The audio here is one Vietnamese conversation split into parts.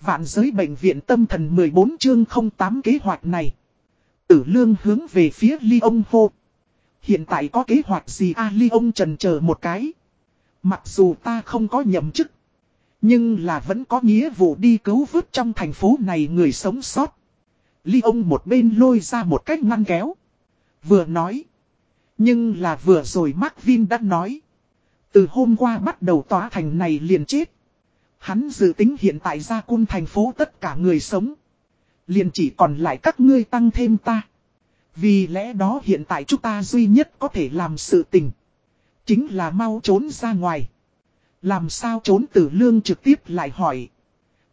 Vạn giới bệnh viện tâm thần 14 chương 08 kế hoạch này. Tử lương hướng về phía ly ông hô. Hiện tại có kế hoạch gì a à, ly ông trần chờ một cái. Mặc dù ta không có nhậm chức. Nhưng là vẫn có nghĩa vụ đi cứu vớt trong thành phố này người sống sót. Ly ông một bên lôi ra một cách ngăn kéo. Vừa nói. Nhưng là vừa rồi Mark Vin đã nói. Từ hôm qua bắt đầu tòa thành này liền chết. Hắn dự tính hiện tại ra cung thành phố tất cả người sống. Liền chỉ còn lại các ngươi tăng thêm ta. Vì lẽ đó hiện tại chúng ta duy nhất có thể làm sự tình. Chính là mau trốn ra ngoài. Làm sao trốn tử lương trực tiếp lại hỏi.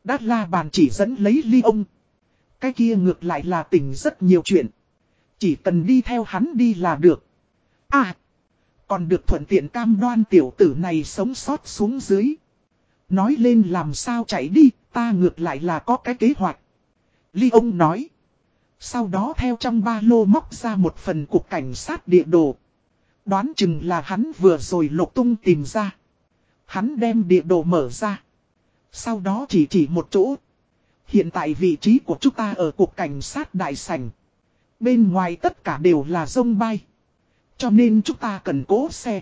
Đát la bàn chỉ dẫn lấy ly ông. Cái kia ngược lại là tình rất nhiều chuyện. Chỉ cần đi theo hắn đi là được. À. Còn được thuận tiện cam đoan tiểu tử này sống sót xuống dưới. Nói lên làm sao chạy đi, ta ngược lại là có cái kế hoạch. Ly ông nói. Sau đó theo trong ba lô móc ra một phần cục cảnh sát địa đồ. Đoán chừng là hắn vừa rồi lục tung tìm ra. Hắn đem địa đồ mở ra. Sau đó chỉ chỉ một chỗ. Hiện tại vị trí của chúng ta ở cục cảnh sát đại sảnh. Bên ngoài tất cả đều là sông bay. Cho nên chúng ta cần cố xe.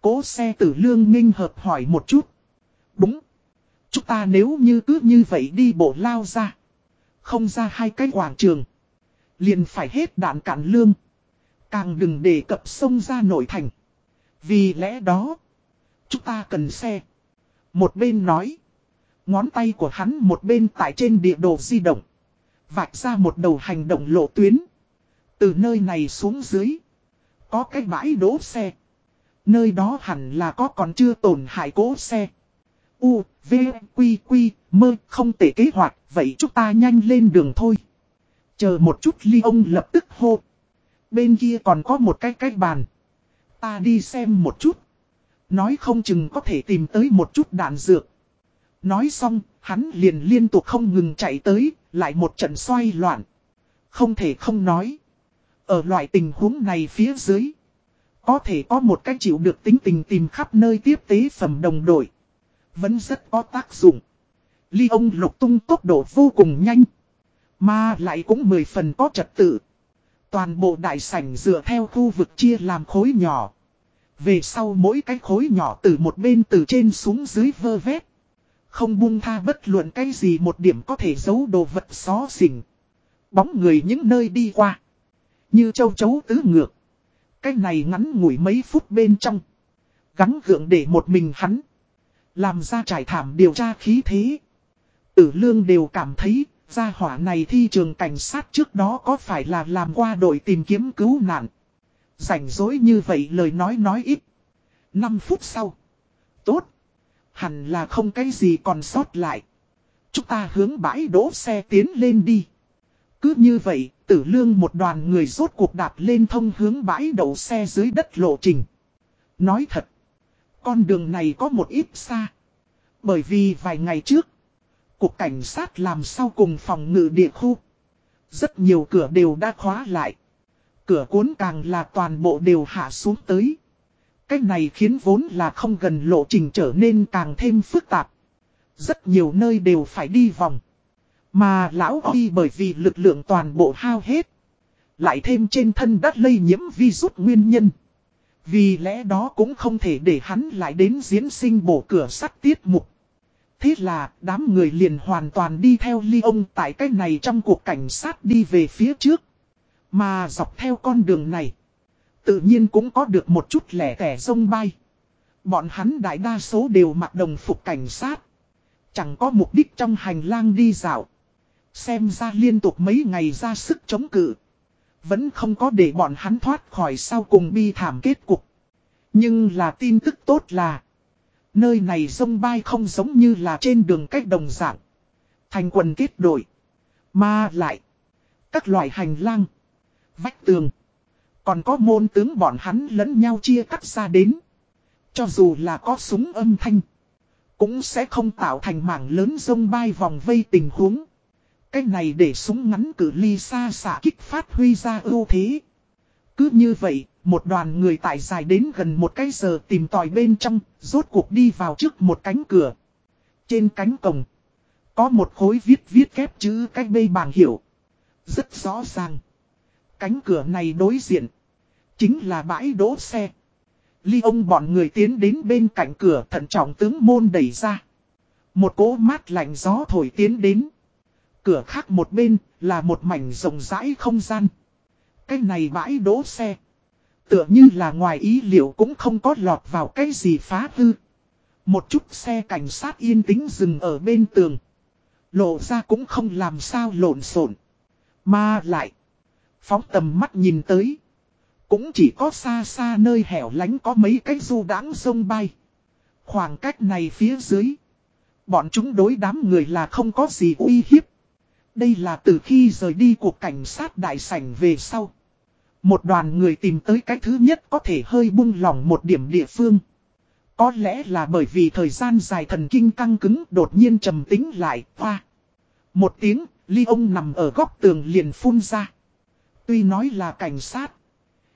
Cố xe tử lương nghênh hợp hỏi một chút. Đúng. Chúng ta nếu như cứ như vậy đi bộ lao ra. Không ra hai cái quảng trường. Liền phải hết đạn cạn lương. Càng đừng để cập sông ra nội thành. Vì lẽ đó. Chúng ta cần xe. Một bên nói. Ngón tay của hắn một bên tại trên địa đồ di động. Vạch ra một đầu hành động lộ tuyến. Từ nơi này xuống dưới. Có cái bãi đỗ xe. Nơi đó hẳn là có còn chưa tổn hại cố xe. U, V, Quy, Quy, mơ, không tệ kế hoạch, vậy chúng ta nhanh lên đường thôi. Chờ một chút ly ông lập tức hô. Bên kia còn có một cái cái bàn. Ta đi xem một chút. Nói không chừng có thể tìm tới một chút đạn dược. Nói xong, hắn liền liên tục không ngừng chạy tới, lại một trận xoay loạn. Không thể không nói. Ở loại tình huống này phía dưới. Có thể có một cách chịu được tính tình tìm khắp nơi tiếp tế phẩm đồng đội. Vẫn rất có tác dụng. Ly ông lục tung tốc độ vô cùng nhanh. Mà lại cũng mười phần có trật tự. Toàn bộ đại sảnh dựa theo khu vực chia làm khối nhỏ. Về sau mỗi cái khối nhỏ từ một bên từ trên xuống dưới vơ vét. Không buông tha bất luận cái gì một điểm có thể giấu đồ vật xó xỉnh. Bóng người những nơi đi qua. Như châu chấu tứ ngược. Cái này ngắn ngủi mấy phút bên trong. Gắn gượng để một mình hắn. Làm ra trải thảm điều tra khí thế. Tử lương đều cảm thấy, gia hỏa này thi trường cảnh sát trước đó có phải là làm qua đội tìm kiếm cứu nạn. Rảnh rỗi như vậy lời nói nói ít. 5 phút sau. Tốt. Hẳn là không cái gì còn sót lại. Chúng ta hướng bãi đỗ xe tiến lên đi. Cứ như vậy, tử lương một đoàn người rốt cuộc đạp lên thông hướng bãi đậu xe dưới đất lộ trình. Nói thật, con đường này có một ít xa. Bởi vì vài ngày trước, Cục cảnh sát làm sau cùng phòng ngự địa khu. Rất nhiều cửa đều đã khóa lại. Cửa cuốn càng là toàn bộ đều hạ xuống tới. Cách này khiến vốn là không gần lộ trình trở nên càng thêm phức tạp. Rất nhiều nơi đều phải đi vòng. Mà lão Huy bởi vì lực lượng toàn bộ hao hết. Lại thêm trên thân đắt lây nhiễm virus nguyên nhân. Vì lẽ đó cũng không thể để hắn lại đến diễn sinh bổ cửa sắt tiết mục. Thế là, đám người liền hoàn toàn đi theo ly ông tại cái này trong cuộc cảnh sát đi về phía trước. Mà dọc theo con đường này. Tự nhiên cũng có được một chút lẻ tẻ sông bay. Bọn hắn đại đa số đều mặc đồng phục cảnh sát. Chẳng có mục đích trong hành lang đi dạo. Xem ra liên tục mấy ngày ra sức chống cự. Vẫn không có để bọn hắn thoát khỏi sau cùng bi thảm kết cục. Nhưng là tin tức tốt là. Nơi này sông bay không giống như là trên đường cách đồng dạng. Thành quần kết đội. Mà lại. Các loại hành lang. Vách tường. Còn có môn tướng bọn hắn lẫn nhau chia cắt ra đến. Cho dù là có súng âm thanh. Cũng sẽ không tạo thành mảng lớn sông bay vòng vây tình huống. Cái này để súng ngắn cử ly xa xạ kích phát huy ra ưu thế. Cứ như vậy, một đoàn người tại dài đến gần một cái giờ tìm tòi bên trong, rốt cuộc đi vào trước một cánh cửa. Trên cánh cổng, Có một khối viết viết kép chữ cách bê bảng hiệu. Rất rõ ràng. Cánh cửa này đối diện. Chính là bãi đỗ xe. Ly ông bọn người tiến đến bên cạnh cửa thận trọng tướng môn đẩy ra. Một cỗ mát lạnh gió thổi tiến đến. Cửa khác một bên, là một mảnh rộng rãi không gian. Cái này bãi đỗ xe. Tựa như là ngoài ý liệu cũng không có lọt vào cái gì phá hư. Một chút xe cảnh sát yên tĩnh dừng ở bên tường. Lộ ra cũng không làm sao lộn xộn Mà lại. Phóng tầm mắt nhìn tới. Cũng chỉ có xa xa nơi hẻo lánh có mấy cái du đáng sông bay. Khoảng cách này phía dưới. Bọn chúng đối đám người là không có gì uy hiếp. Đây là từ khi rời đi cuộc cảnh sát đại sảnh về sau. Một đoàn người tìm tới cái thứ nhất có thể hơi buông lỏng một điểm địa phương. Có lẽ là bởi vì thời gian dài thần kinh căng cứng đột nhiên trầm tính lại, hoa. Một tiếng, ly ông nằm ở góc tường liền phun ra. Tuy nói là cảnh sát.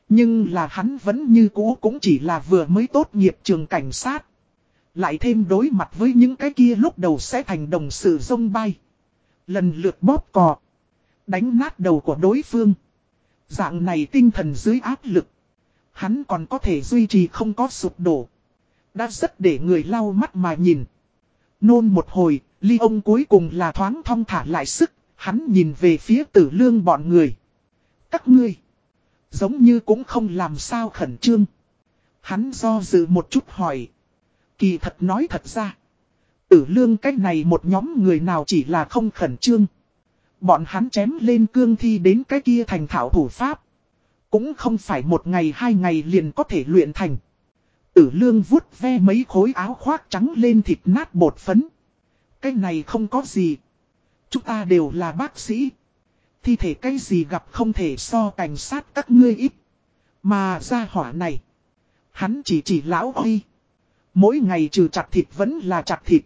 Nhưng là hắn vẫn như cũ cũng chỉ là vừa mới tốt nghiệp trường cảnh sát. Lại thêm đối mặt với những cái kia lúc đầu sẽ thành đồng sự dông bay. Lần lượt bóp cò. Đánh nát đầu của đối phương. Dạng này tinh thần dưới áp lực. Hắn còn có thể duy trì không có sụp đổ. Đã rất để người lau mắt mà nhìn. Nôn một hồi, ly ông cuối cùng là thoáng thong thả lại sức. Hắn nhìn về phía tử lương bọn người. Các ngươi. Giống như cũng không làm sao khẩn trương. Hắn do dự một chút hỏi. Kỳ thật nói thật ra. Tử lương cách này một nhóm người nào chỉ là không khẩn trương. Bọn hắn chém lên cương thi đến cái kia thành thảo thủ pháp. Cũng không phải một ngày hai ngày liền có thể luyện thành. Tử lương vuốt ve mấy khối áo khoác trắng lên thịt nát bột phấn. Cái này không có gì. Chúng ta đều là bác sĩ. Thi thể cái gì gặp không thể so cảnh sát các ngươi ít. Mà ra hỏa này. Hắn chỉ chỉ lão huy. Mỗi ngày trừ chặt thịt vẫn là chặt thịt.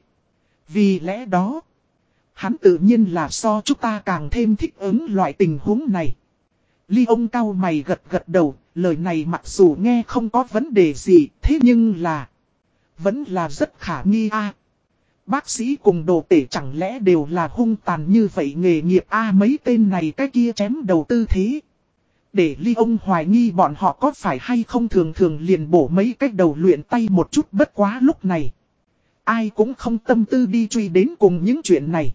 Vì lẽ đó. Hắn tự nhiên là so chúng ta càng thêm thích ứng loại tình huống này. Ly ông cao mày gật gật đầu, lời này mặc dù nghe không có vấn đề gì, thế nhưng là... Vẫn là rất khả nghi a Bác sĩ cùng đồ tể chẳng lẽ đều là hung tàn như vậy nghề nghiệp a mấy tên này cái kia chém đầu tư thế. Để ly ông hoài nghi bọn họ có phải hay không thường thường liền bổ mấy cái đầu luyện tay một chút bất quá lúc này. Ai cũng không tâm tư đi truy đến cùng những chuyện này.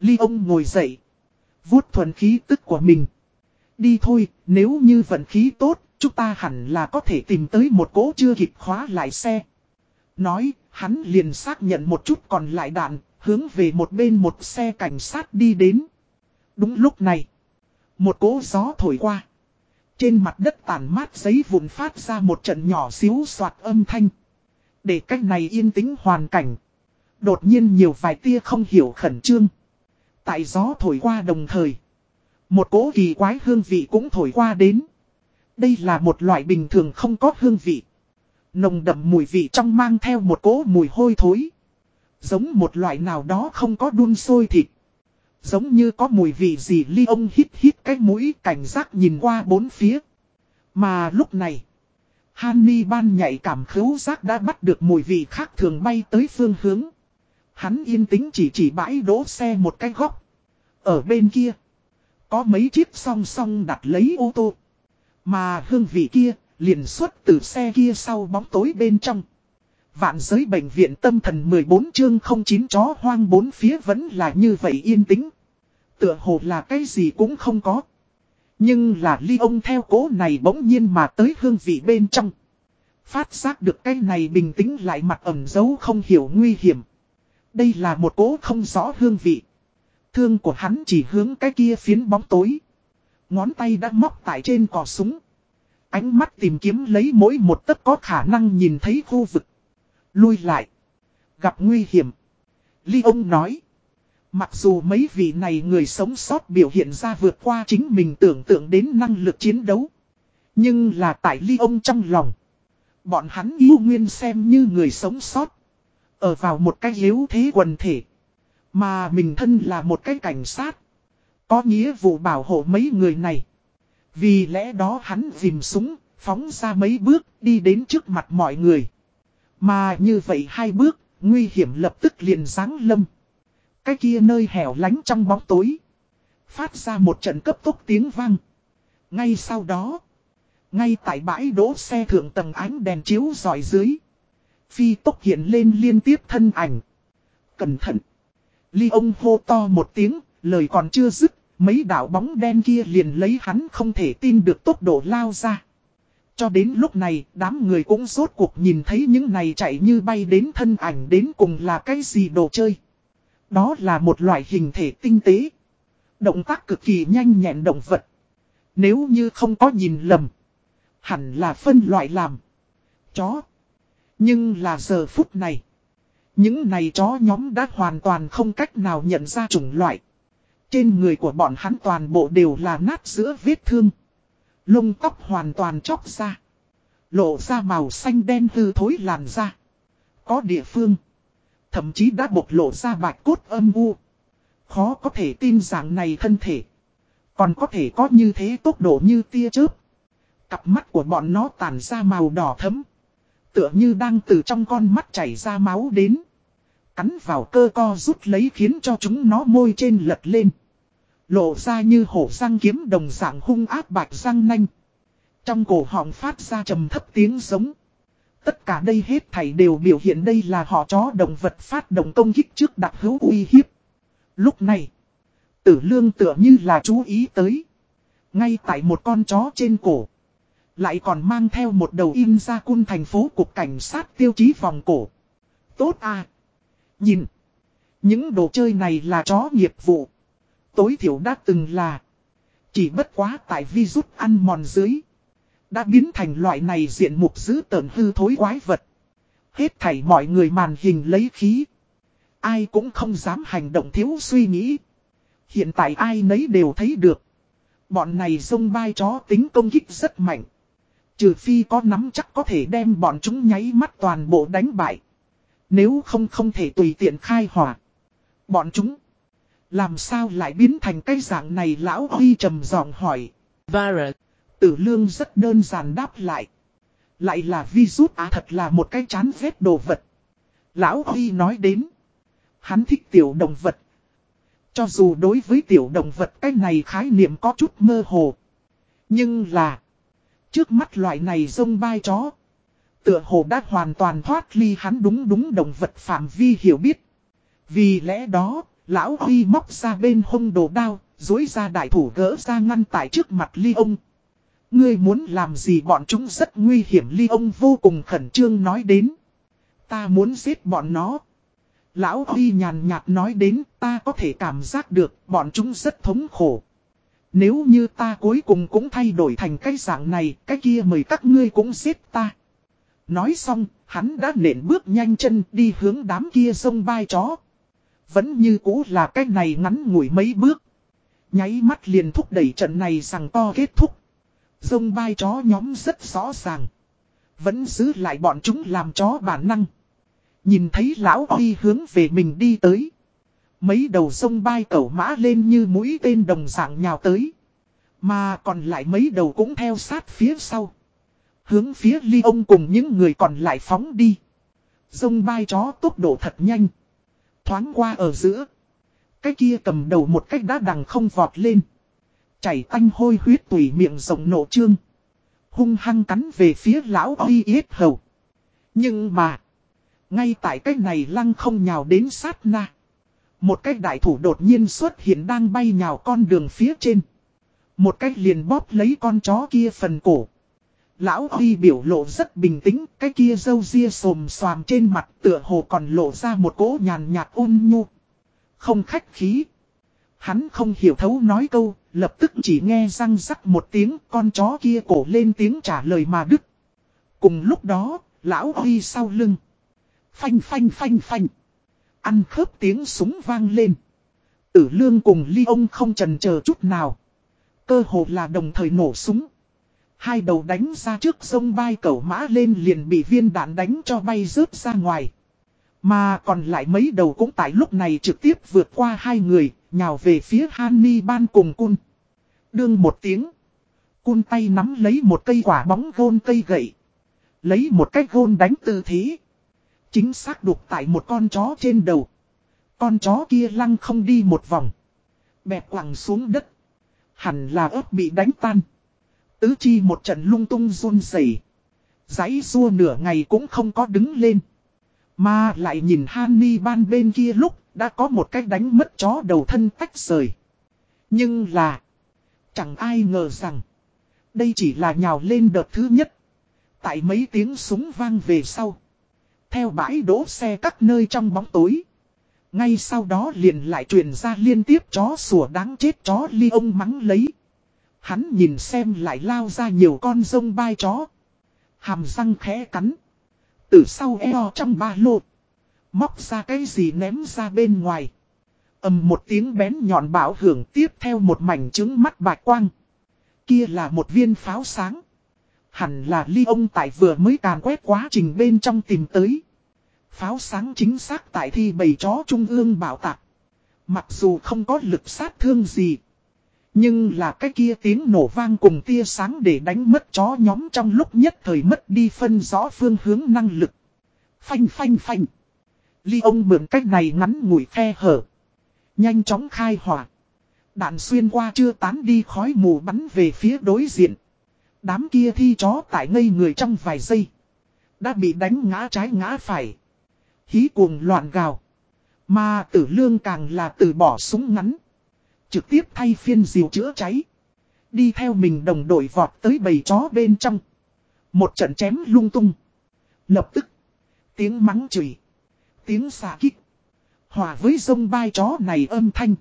Ly ông ngồi dậy. Vuốt thuần khí tức của mình. Đi thôi, nếu như vận khí tốt, chúng ta hẳn là có thể tìm tới một cố chưa kịp khóa lại xe. Nói, hắn liền xác nhận một chút còn lại đạn, hướng về một bên một xe cảnh sát đi đến. Đúng lúc này, một cỗ gió thổi qua. Trên mặt đất tàn mát giấy vụn phát ra một trận nhỏ xíu soạt âm thanh. Để cách này yên tĩnh hoàn cảnh. Đột nhiên nhiều vài tia không hiểu khẩn trương. Tại gió thổi qua đồng thời. Một cỗ kỳ quái hương vị cũng thổi qua đến. Đây là một loại bình thường không có hương vị. Nồng đậm mùi vị trong mang theo một cỗ mùi hôi thối. Giống một loại nào đó không có đun sôi thịt. Giống như có mùi vị gì ly ông hít hít cái mũi cảnh giác nhìn qua bốn phía. Mà lúc này, Hanni ban nhạy cảm khứu giác đã bắt được mùi vị khác thường bay tới phương hướng. Hắn yên tĩnh chỉ chỉ bãi đỗ xe một cái góc. Ở bên kia, có mấy chiếc song song đặt lấy ô tô. Mà hương vị kia, liền xuất từ xe kia sau bóng tối bên trong. Vạn giới bệnh viện tâm thần 14 chương 09 chó hoang bốn phía vẫn là như vậy yên tĩnh. Tựa hồ là cái gì cũng không có. Nhưng là ly ông theo cố này bỗng nhiên mà tới hương vị bên trong. Phát giác được cái này bình tĩnh lại mặt ẩm dấu không hiểu nguy hiểm. Đây là một cố không rõ hương vị. Thương của hắn chỉ hướng cái kia phiến bóng tối. Ngón tay đã móc tại trên cò súng. Ánh mắt tìm kiếm lấy mỗi một tấc có khả năng nhìn thấy khu vực. Lui lại. Gặp nguy hiểm. Ly ông nói. Mặc dù mấy vị này người sống sót biểu hiện ra vượt qua chính mình tưởng tượng đến năng lực chiến đấu. Nhưng là tại ly ông trong lòng. Bọn hắn yêu nguyên xem như người sống sót. Ở vào một cái yếu thế quần thể. Mà mình thân là một cái cảnh sát. Có nghĩa vụ bảo hộ mấy người này. Vì lẽ đó hắn dìm súng, phóng ra mấy bước, đi đến trước mặt mọi người. Mà như vậy hai bước, nguy hiểm lập tức liền giáng lâm. Cái kia nơi hẻo lánh trong bóng tối. Phát ra một trận cấp tốc tiếng vang. Ngay sau đó. Ngay tại bãi đỗ xe thượng tầng ánh đèn chiếu dọi dưới. Phi tốc hiện lên liên tiếp thân ảnh. Cẩn thận. Ly ông hô to một tiếng, lời còn chưa dứt, mấy đảo bóng đen kia liền lấy hắn không thể tin được tốc độ lao ra. Cho đến lúc này, đám người cũng rốt cuộc nhìn thấy những này chạy như bay đến thân ảnh đến cùng là cái gì đồ chơi. Đó là một loại hình thể tinh tế. Động tác cực kỳ nhanh nhẹn động vật. Nếu như không có nhìn lầm, hẳn là phân loại làm. Chó. Nhưng là giờ phút này. Những này chó nhóm đã hoàn toàn không cách nào nhận ra chủng loại. Trên người của bọn hắn toàn bộ đều là nát giữa vết thương. Lông tóc hoàn toàn chóc ra. Lộ ra màu xanh đen hư thối làn ra. Có địa phương. Thậm chí đã bộc lộ ra bạch cốt âm u. Khó có thể tin rằng này thân thể. Còn có thể có như thế tốc độ như tia chớp. Cặp mắt của bọn nó tàn ra màu đỏ thấm. Tựa như đang từ trong con mắt chảy ra máu đến. Cắn vào cơ co rút lấy khiến cho chúng nó môi trên lật lên. Lộ ra như hổ răng kiếm đồng dạng hung áp bạch răng nanh. Trong cổ họng phát ra trầm thấp tiếng giống. Tất cả đây hết thảy đều biểu hiện đây là họ chó động vật phát động công kích trước đặc hữu uy hiếp. Lúc này, tử lương tựa như là chú ý tới. Ngay tại một con chó trên cổ. Lại còn mang theo một đầu in ra cung thành phố cục cảnh sát tiêu chí vòng cổ. Tốt à! Nhìn! Những đồ chơi này là chó nghiệp vụ. Tối thiểu đã từng là. Chỉ bất quá tại vi rút ăn mòn dưới. Đã biến thành loại này diện mục dữ tờn hư thối quái vật. Hết thảy mọi người màn hình lấy khí. Ai cũng không dám hành động thiếu suy nghĩ. Hiện tại ai nấy đều thấy được. Bọn này sông bay chó tính công kích rất mạnh. Trừ phi có nắm chắc có thể đem bọn chúng nháy mắt toàn bộ đánh bại. Nếu không không thể tùy tiện khai hỏa. Bọn chúng. Làm sao lại biến thành cái dạng này lão Huy trầm giọng hỏi. Varad. Tử lương rất đơn giản đáp lại. Lại là virus á thật là một cái chán ghét đồ vật. Lão Huy nói đến. Hắn thích tiểu động vật. Cho dù đối với tiểu động vật cái này khái niệm có chút mơ hồ. Nhưng là. Trước mắt loại này rông bai chó. Tựa hồ đã hoàn toàn thoát ly hắn đúng đúng động vật phạm vi hiểu biết. Vì lẽ đó, lão Huy móc ra bên hông đồ đao, dối ra đại thủ gỡ ra ngăn tại trước mặt ly ông. Ngươi muốn làm gì bọn chúng rất nguy hiểm ly ông vô cùng khẩn trương nói đến. Ta muốn giết bọn nó. Lão Huy nhàn nhạt nói đến ta có thể cảm giác được bọn chúng rất thống khổ. Nếu như ta cuối cùng cũng thay đổi thành cái dạng này, cái kia mời các ngươi cũng giết ta. Nói xong, hắn đã nện bước nhanh chân đi hướng đám kia sông bay chó. Vẫn như cũ là cái này ngắn ngủi mấy bước. Nháy mắt liền thúc đẩy trận này rằng to kết thúc. Dông bay chó nhóm rất rõ ràng. Vẫn giữ lại bọn chúng làm chó bản năng. Nhìn thấy lão Huy hướng về mình đi tới. Mấy đầu sông bay cẩu mã lên như mũi tên đồng dạng nhào tới. Mà còn lại mấy đầu cũng theo sát phía sau. Hướng phía ly ông cùng những người còn lại phóng đi. Dông bay chó tốc độ thật nhanh. Thoáng qua ở giữa. Cái kia cầm đầu một cách đã đằng không vọt lên. Chảy tanh hôi huyết tùy miệng rộng nổ trương. Hung hăng cắn về phía lão oi yết hầu. Nhưng mà. Ngay tại cái này lăng không nhào đến sát na. Một cái đại thủ đột nhiên xuất hiện đang bay nhào con đường phía trên. Một cái liền bóp lấy con chó kia phần cổ. Lão Huy biểu lộ rất bình tĩnh, cái kia dâu ria sồm xoàm trên mặt tựa hồ còn lộ ra một cỗ nhàn nhạt ôn nhu. Không khách khí. Hắn không hiểu thấu nói câu, lập tức chỉ nghe răng rắc một tiếng con chó kia cổ lên tiếng trả lời mà đứt. Cùng lúc đó, lão Huy sau lưng. Phanh phanh phanh phanh. Ăn khớp tiếng súng vang lên. Tử lương cùng ly ông không trần chờ chút nào. Cơ hồ là đồng thời nổ súng. Hai đầu đánh ra trước sông bay cẩu mã lên liền bị viên đạn đánh cho bay rớt ra ngoài. Mà còn lại mấy đầu cũng tại lúc này trực tiếp vượt qua hai người, nhào về phía Hanni ban cùng cun. Đương một tiếng. Cun tay nắm lấy một cây quả bóng gôn cây gậy. Lấy một cái gôn đánh tư thế. Chính xác đục tại một con chó trên đầu. Con chó kia lăng không đi một vòng. Bẹp quẳng xuống đất. Hẳn là ớt bị đánh tan. Tứ chi một trận lung tung run rẩy, Giấy rua nửa ngày cũng không có đứng lên. Mà lại nhìn Hanni ban bên kia lúc đã có một cách đánh mất chó đầu thân tách rời. Nhưng là. Chẳng ai ngờ rằng. Đây chỉ là nhào lên đợt thứ nhất. Tại mấy tiếng súng vang về sau. Theo bãi đỗ xe các nơi trong bóng tối. Ngay sau đó liền lại truyền ra liên tiếp chó sủa đáng chết chó ly ông mắng lấy. Hắn nhìn xem lại lao ra nhiều con rông bai chó. Hàm răng khẽ cắn. Từ sau eo trong ba lô. Móc ra cái gì ném ra bên ngoài. ầm một tiếng bén nhọn bảo hưởng tiếp theo một mảnh trứng mắt bạch quang. Kia là một viên pháo sáng. Hẳn là ly ông tại vừa mới càn quét quá trình bên trong tìm tới. Pháo sáng chính xác tại thi bầy chó trung ương bảo tạc. Mặc dù không có lực sát thương gì. Nhưng là cái kia tiếng nổ vang cùng tia sáng để đánh mất chó nhóm trong lúc nhất thời mất đi phân rõ phương hướng năng lực. Phanh phanh phanh. Ly ông mượn cách này ngắn ngủi khe hở. Nhanh chóng khai hỏa. Đạn xuyên qua chưa tán đi khói mù bắn về phía đối diện. Đám kia thi chó tại ngây người trong vài giây. Đã bị đánh ngã trái ngã phải. Hí cuồng loạn gào. Mà tử lương càng là từ bỏ súng ngắn. Trực tiếp thay phiên diều chữa cháy. Đi theo mình đồng đội vọt tới bầy chó bên trong. Một trận chém lung tung. Lập tức. Tiếng mắng chửi. Tiếng xà kích. Hòa với sông bai chó này âm thanh.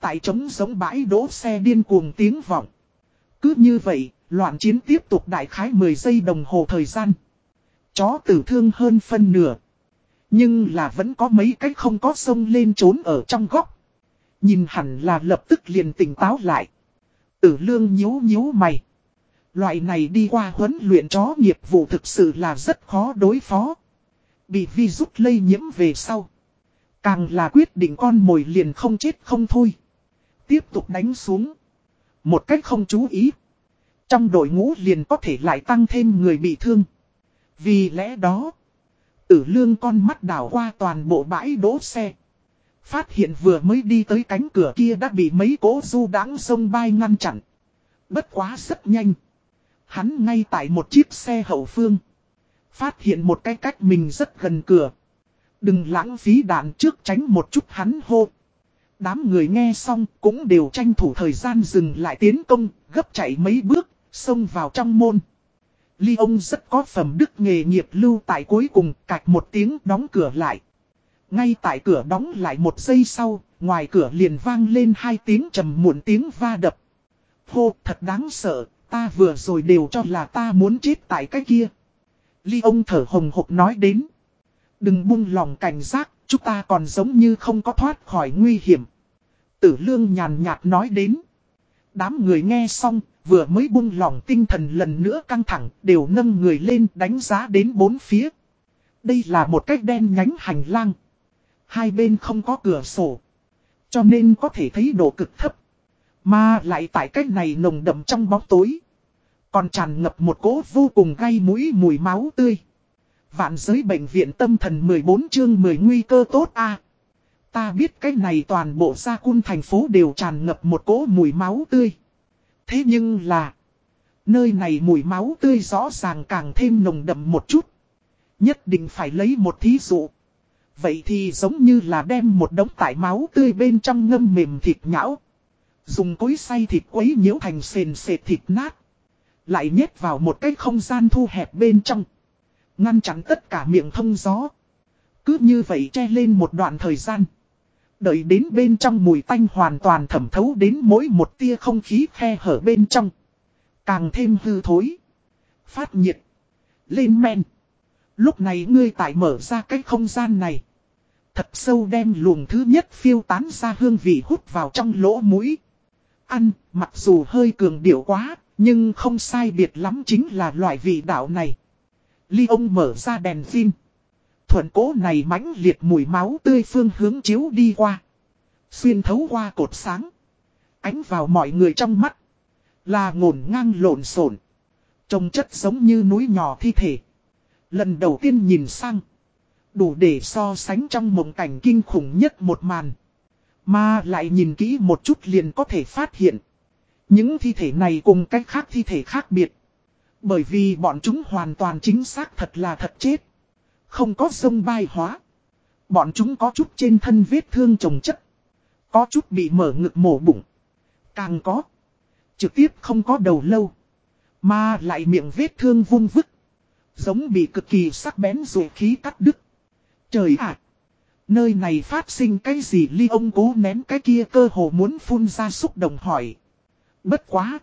Tại trống giống bãi đỗ xe điên cuồng tiếng vọng. Cứ như vậy, loạn chiến tiếp tục đại khái 10 giây đồng hồ thời gian. Chó tử thương hơn phân nửa. Nhưng là vẫn có mấy cách không có sông lên trốn ở trong góc. Nhìn hẳn là lập tức liền tỉnh táo lại. Tử lương nhíu nhíu mày. Loại này đi qua huấn luyện chó nghiệp vụ thực sự là rất khó đối phó. Bị virus lây nhiễm về sau. Càng là quyết định con mồi liền không chết không thôi. Tiếp tục đánh xuống. Một cách không chú ý. Trong đội ngũ liền có thể lại tăng thêm người bị thương. Vì lẽ đó. Tử lương con mắt đảo qua toàn bộ bãi đỗ xe. Phát hiện vừa mới đi tới cánh cửa kia đã bị mấy cố du đáng sông bay ngăn chặn. Bất quá rất nhanh. Hắn ngay tại một chiếc xe hậu phương. Phát hiện một cái cách mình rất gần cửa. Đừng lãng phí đạn trước tránh một chút hắn hô. Đám người nghe xong cũng đều tranh thủ thời gian dừng lại tiến công, gấp chạy mấy bước, xông vào trong môn. Ly ông rất có phẩm đức nghề nghiệp lưu tại cuối cùng cạch một tiếng đóng cửa lại. Ngay tại cửa đóng lại một giây sau, ngoài cửa liền vang lên hai tiếng trầm muộn tiếng va đập. Hô, thật đáng sợ, ta vừa rồi đều cho là ta muốn chết tại cái kia. Ly ông thở hồng hộc nói đến. Đừng buông lòng cảnh giác, chúng ta còn giống như không có thoát khỏi nguy hiểm. Tử lương nhàn nhạt nói đến. Đám người nghe xong, vừa mới buông lòng tinh thần lần nữa căng thẳng, đều nâng người lên đánh giá đến bốn phía. Đây là một cách đen nhánh hành lang. Hai bên không có cửa sổ. Cho nên có thể thấy độ cực thấp. Mà lại tại cách này nồng đậm trong bóng tối. Còn tràn ngập một cỗ vô cùng gây mũi mùi máu tươi. Vạn giới bệnh viện tâm thần 14 chương 10 nguy cơ tốt a Ta biết cái này toàn bộ gia cung thành phố đều tràn ngập một cỗ mùi máu tươi. Thế nhưng là... Nơi này mùi máu tươi rõ ràng càng thêm nồng đậm một chút. Nhất định phải lấy một thí dụ. Vậy thì giống như là đem một đống tải máu tươi bên trong ngâm mềm thịt nhão. Dùng cối xay thịt quấy nhiễu thành sền sệt thịt nát. Lại nhét vào một cái không gian thu hẹp bên trong. Ngăn chặn tất cả miệng thông gió. Cứ như vậy che lên một đoạn thời gian. Đợi đến bên trong mùi tanh hoàn toàn thẩm thấu đến mỗi một tia không khí khe hở bên trong. Càng thêm hư thối. Phát nhiệt. Lên men. Lúc này ngươi tại mở ra cái không gian này. Thật sâu đem luồng thứ nhất phiêu tán ra hương vị hút vào trong lỗ mũi. Ăn, mặc dù hơi cường điệu quá, nhưng không sai biệt lắm chính là loại vị đạo này. Ly ông mở ra đèn phim. Thuận cố này mãnh liệt mùi máu tươi phương hướng chiếu đi qua. Xuyên thấu qua cột sáng. Ánh vào mọi người trong mắt. Là ngổn ngang lộn xộn Trông chất giống như núi nhỏ thi thể. Lần đầu tiên nhìn sang. Đủ để so sánh trong mộng cảnh kinh khủng nhất một màn. Mà lại nhìn kỹ một chút liền có thể phát hiện. Những thi thể này cùng cách khác thi thể khác biệt. Bởi vì bọn chúng hoàn toàn chính xác thật là thật chết. Không có sông bay hóa. Bọn chúng có chút trên thân vết thương trồng chất. Có chút bị mở ngực mổ bụng. Càng có. Trực tiếp không có đầu lâu. Mà lại miệng vết thương vung vức. Giống bị cực kỳ sắc bén rồi khí cắt đứt. Trời ạ! nơi này phát sinh cái gì ly ông cố nén cái kia cơ hồ muốn phun ra xúc động hỏi. Bất quá!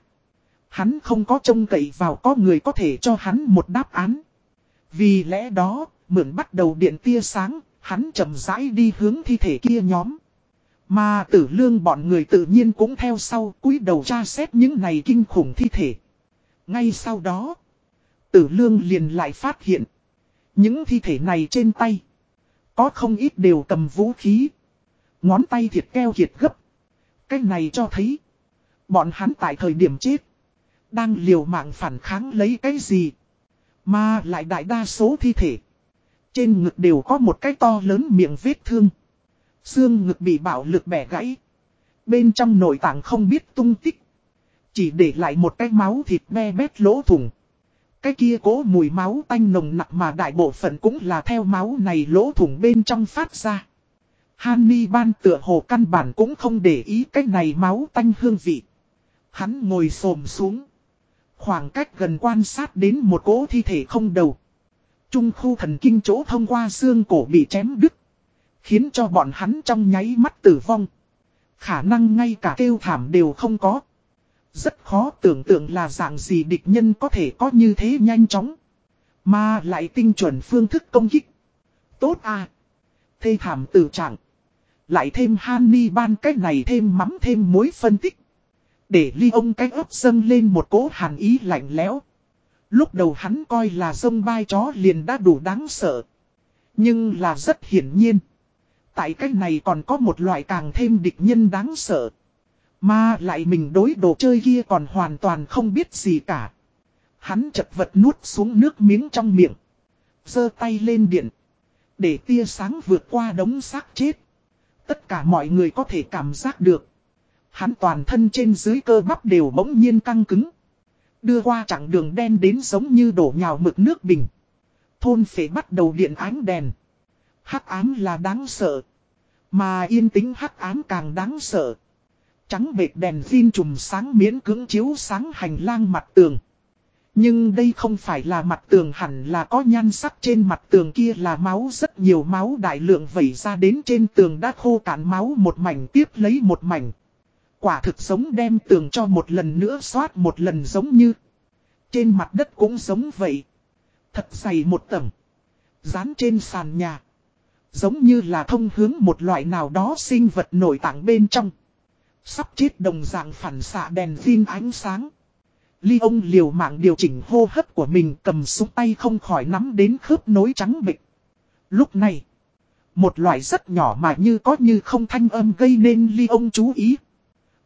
Hắn không có trông cậy vào có người có thể cho hắn một đáp án. Vì lẽ đó, mượn bắt đầu điện tia sáng, hắn chậm rãi đi hướng thi thể kia nhóm. Mà tử lương bọn người tự nhiên cũng theo sau cúi đầu tra xét những này kinh khủng thi thể. Ngay sau đó, tử lương liền lại phát hiện. Những thi thể này trên tay. Có không ít đều cầm vũ khí. Ngón tay thiệt keo thiệt gấp. Cái này cho thấy. Bọn hắn tại thời điểm chết. Đang liều mạng phản kháng lấy cái gì. Mà lại đại đa số thi thể. Trên ngực đều có một cái to lớn miệng vết thương. Xương ngực bị bạo lực bẻ gãy. Bên trong nội tạng không biết tung tích. Chỉ để lại một cái máu thịt me bét lỗ thùng. Cái kia cố mùi máu tanh nồng nặc mà đại bộ phận cũng là theo máu này lỗ thủng bên trong phát ra. Hanni ban tựa hồ căn bản cũng không để ý cái này máu tanh hương vị. Hắn ngồi xồm xuống. Khoảng cách gần quan sát đến một cỗ thi thể không đầu. Trung khu thần kinh chỗ thông qua xương cổ bị chém đứt. Khiến cho bọn hắn trong nháy mắt tử vong. Khả năng ngay cả kêu thảm đều không có. Rất khó tưởng tượng là dạng gì địch nhân có thể có như thế nhanh chóng. Mà lại tinh chuẩn phương thức công kích. Tốt à. Thê thảm tử trạng. Lại thêm Hanni ban cách này thêm mắm thêm muối phân tích. Để ly ông cách ấp dâng lên một cỗ hàn ý lạnh lẽo. Lúc đầu hắn coi là sông bay chó liền đã đủ đáng sợ. Nhưng là rất hiển nhiên. Tại cách này còn có một loại càng thêm địch nhân đáng sợ. Mà lại mình đối đồ chơi kia còn hoàn toàn không biết gì cả. Hắn chật vật nuốt xuống nước miếng trong miệng. giơ tay lên điện. Để tia sáng vượt qua đống xác chết. Tất cả mọi người có thể cảm giác được. Hắn toàn thân trên dưới cơ bắp đều bỗng nhiên căng cứng. Đưa qua chặng đường đen đến giống như đổ nhào mực nước bình. Thôn phế bắt đầu điện ánh đèn. Hắc ám là đáng sợ. Mà yên tĩnh hắc ám càng đáng sợ. Trắng bệt đèn pin trùm sáng miễn cưỡng chiếu sáng hành lang mặt tường. Nhưng đây không phải là mặt tường hẳn là có nhan sắc trên mặt tường kia là máu, rất nhiều máu đại lượng vẩy ra đến trên tường đã khô cạn máu một mảnh tiếp lấy một mảnh. Quả thực giống đem tường cho một lần nữa xoát một lần giống như. Trên mặt đất cũng giống vậy. Thật dày một tầng. Dán trên sàn nhà. Giống như là thông hướng một loại nào đó sinh vật nổi tảng bên trong. Sắp chết đồng dạng phản xạ đèn pin ánh sáng. Ly ông liều mạng điều chỉnh hô hấp của mình cầm súng tay không khỏi nắm đến khớp nối trắng bịch. Lúc này, một loại rất nhỏ mà như có như không thanh âm gây nên ly ông chú ý.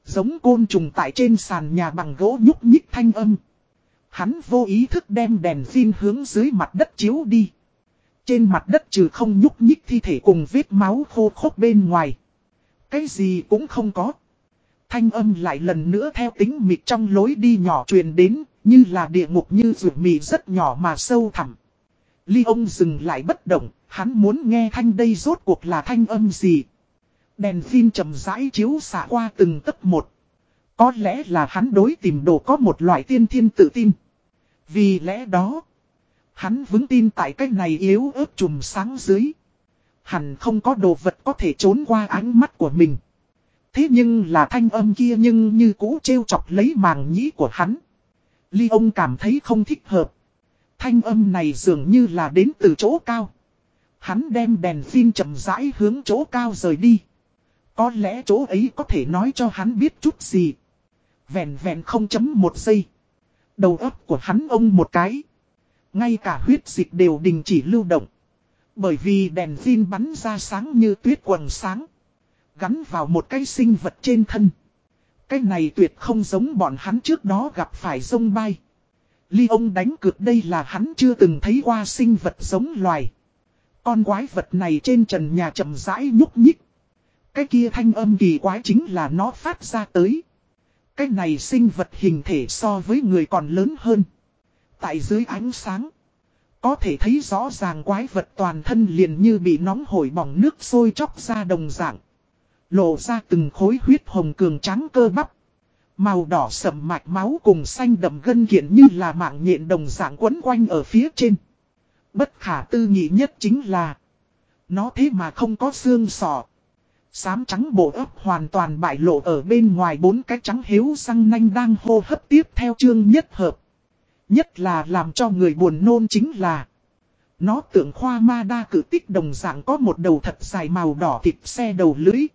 Giống côn trùng tại trên sàn nhà bằng gỗ nhúc nhích thanh âm. Hắn vô ý thức đem đèn pin hướng dưới mặt đất chiếu đi. Trên mặt đất trừ không nhúc nhích thi thể cùng vết máu khô khốc bên ngoài. Cái gì cũng không có. Thanh âm lại lần nữa theo tính mịt trong lối đi nhỏ truyền đến, như là địa ngục như rượu mì rất nhỏ mà sâu thẳm. Ly ông dừng lại bất động, hắn muốn nghe thanh đây rốt cuộc là thanh âm gì. Đèn phim chầm rãi chiếu xạ qua từng tấc một. Có lẽ là hắn đối tìm đồ có một loại tiên thiên tự tin. Vì lẽ đó, hắn vững tin tại cái này yếu ớt chùm sáng dưới. Hẳn không có đồ vật có thể trốn qua ánh mắt của mình. Thế nhưng là thanh âm kia nhưng như cũ trêu chọc lấy màng nhĩ của hắn. Ly ông cảm thấy không thích hợp. Thanh âm này dường như là đến từ chỗ cao. Hắn đem đèn phim chậm rãi hướng chỗ cao rời đi. Có lẽ chỗ ấy có thể nói cho hắn biết chút gì. Vẹn vẹn không chấm một giây. Đầu óc của hắn ông một cái. Ngay cả huyết dịch đều đình chỉ lưu động. Bởi vì đèn pin bắn ra sáng như tuyết quần sáng. Gắn vào một cái sinh vật trên thân. Cái này tuyệt không giống bọn hắn trước đó gặp phải sông bay. Ly ông đánh cược đây là hắn chưa từng thấy qua sinh vật giống loài. Con quái vật này trên trần nhà chậm rãi nhúc nhích. Cái kia thanh âm kỳ quái chính là nó phát ra tới. Cái này sinh vật hình thể so với người còn lớn hơn. Tại dưới ánh sáng. Có thể thấy rõ ràng quái vật toàn thân liền như bị nóng hổi bỏng nước sôi chóc ra đồng dạng. Lộ ra từng khối huyết hồng cường trắng cơ bắp. Màu đỏ sầm mạch máu cùng xanh đậm gân kiện như là mạng nhện đồng dạng quấn quanh ở phía trên. Bất khả tư nghị nhất chính là, Nó thế mà không có xương sọ Sám trắng bộ ấp hoàn toàn bại lộ ở bên ngoài bốn cái trắng hiếu răng nanh đang hô hấp tiếp theo chương nhất hợp. Nhất là làm cho người buồn nôn chính là, Nó tưởng khoa ma đa cử tích đồng dạng có một đầu thật dài màu đỏ thịt xe đầu lưới.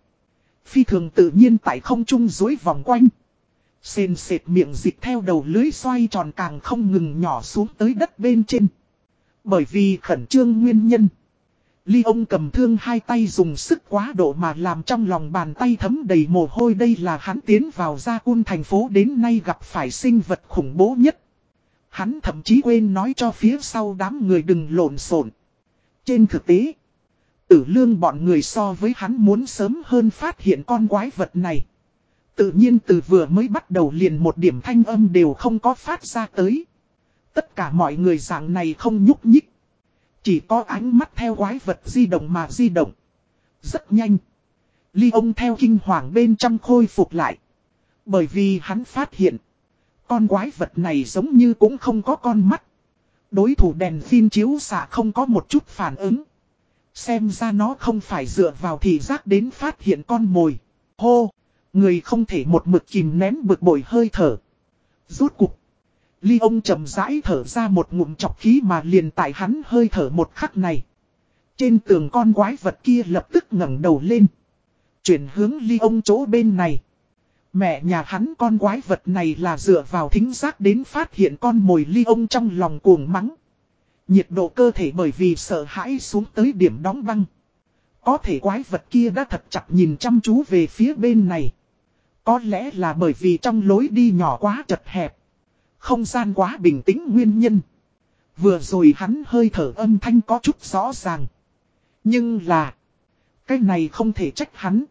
Phi thường tự nhiên tại không trung dối vòng quanh. Xên xệt miệng dịch theo đầu lưới xoay tròn càng không ngừng nhỏ xuống tới đất bên trên. Bởi vì khẩn trương nguyên nhân. Ly ông cầm thương hai tay dùng sức quá độ mà làm trong lòng bàn tay thấm đầy mồ hôi đây là hắn tiến vào gia cun thành phố đến nay gặp phải sinh vật khủng bố nhất. Hắn thậm chí quên nói cho phía sau đám người đừng lộn xộn. Trên thực tế, tử lương bọn người so với hắn muốn sớm hơn phát hiện con quái vật này. Tự nhiên từ vừa mới bắt đầu liền một điểm thanh âm đều không có phát ra tới. Tất cả mọi người dạng này không nhúc nhích. Chỉ có ánh mắt theo quái vật di động mà di động. Rất nhanh. Ly ông theo kinh hoàng bên trong khôi phục lại. Bởi vì hắn phát hiện. Con quái vật này giống như cũng không có con mắt. Đối thủ đèn phim chiếu xạ không có một chút phản ứng. Xem ra nó không phải dựa vào thị giác đến phát hiện con mồi. Hô! Người không thể một mực kìm nén bực bội hơi thở. Rút cục. Ly ông chậm rãi thở ra một ngụm chọc khí mà liền tại hắn hơi thở một khắc này. Trên tường con quái vật kia lập tức ngẩng đầu lên. Chuyển hướng ly ông chỗ bên này. Mẹ nhà hắn con quái vật này là dựa vào thính giác đến phát hiện con mồi ly ông trong lòng cuồng mắng. Nhiệt độ cơ thể bởi vì sợ hãi xuống tới điểm đóng băng. Có thể quái vật kia đã thật chặt nhìn chăm chú về phía bên này. Có lẽ là bởi vì trong lối đi nhỏ quá chật hẹp. Không gian quá bình tĩnh nguyên nhân. Vừa rồi hắn hơi thở âm thanh có chút rõ ràng. Nhưng là. Cái này không thể trách hắn.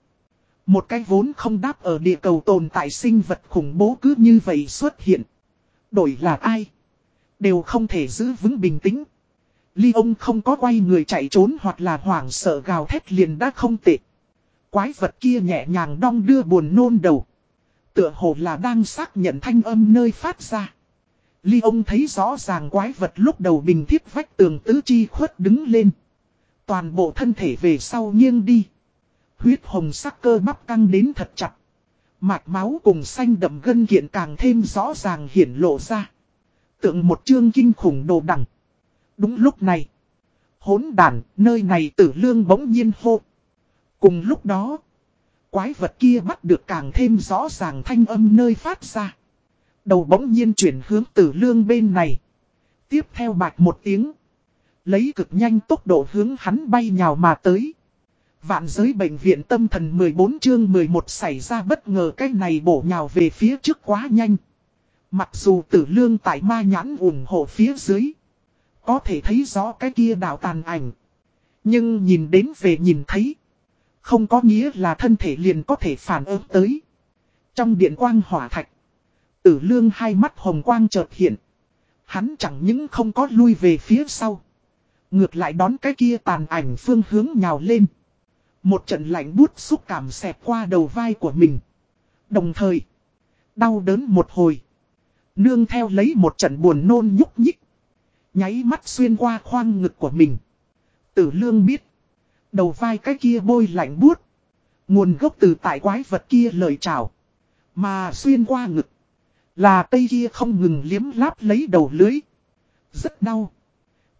Một cái vốn không đáp ở địa cầu tồn tại sinh vật khủng bố cứ như vậy xuất hiện. Đổi là ai? Đều không thể giữ vững bình tĩnh. Ly ông không có quay người chạy trốn hoặc là hoảng sợ gào thét liền đã không tệ. Quái vật kia nhẹ nhàng đong đưa buồn nôn đầu. Tựa hồ là đang xác nhận thanh âm nơi phát ra. Ly ông thấy rõ ràng quái vật lúc đầu bình thiếp vách tường tứ chi khuất đứng lên. Toàn bộ thân thể về sau nghiêng đi. Huyết hồng sắc cơ bắp căng đến thật chặt. Mạch máu cùng xanh đậm gân kiện càng thêm rõ ràng hiển lộ ra. Tượng một chương kinh khủng đồ đằng. Đúng lúc này. Hốn đàn, nơi này tử lương bỗng nhiên hô. Cùng lúc đó. Quái vật kia bắt được càng thêm rõ ràng thanh âm nơi phát ra. Đầu bỗng nhiên chuyển hướng tử lương bên này. Tiếp theo bạch một tiếng. Lấy cực nhanh tốc độ hướng hắn bay nhào mà tới. Vạn giới bệnh viện tâm thần 14 chương 11 xảy ra bất ngờ cái này bổ nhào về phía trước quá nhanh. Mặc dù tử lương tại ma nhãn ủng hộ phía dưới. Có thể thấy rõ cái kia đảo tàn ảnh. Nhưng nhìn đến về nhìn thấy. Không có nghĩa là thân thể liền có thể phản ứng tới. Trong điện quang hỏa thạch. Tử lương hai mắt hồng quang chợt hiện. Hắn chẳng những không có lui về phía sau. Ngược lại đón cái kia tàn ảnh phương hướng nhào lên. Một trận lạnh bút xúc cảm xẹp qua đầu vai của mình. Đồng thời, đau đớn một hồi. Nương theo lấy một trận buồn nôn nhúc nhích. Nháy mắt xuyên qua khoang ngực của mình. Tử lương biết. Đầu vai cái kia bôi lạnh buốt. Nguồn gốc từ tại quái vật kia lời chào. Mà xuyên qua ngực. Là cây kia không ngừng liếm láp lấy đầu lưới. Rất đau.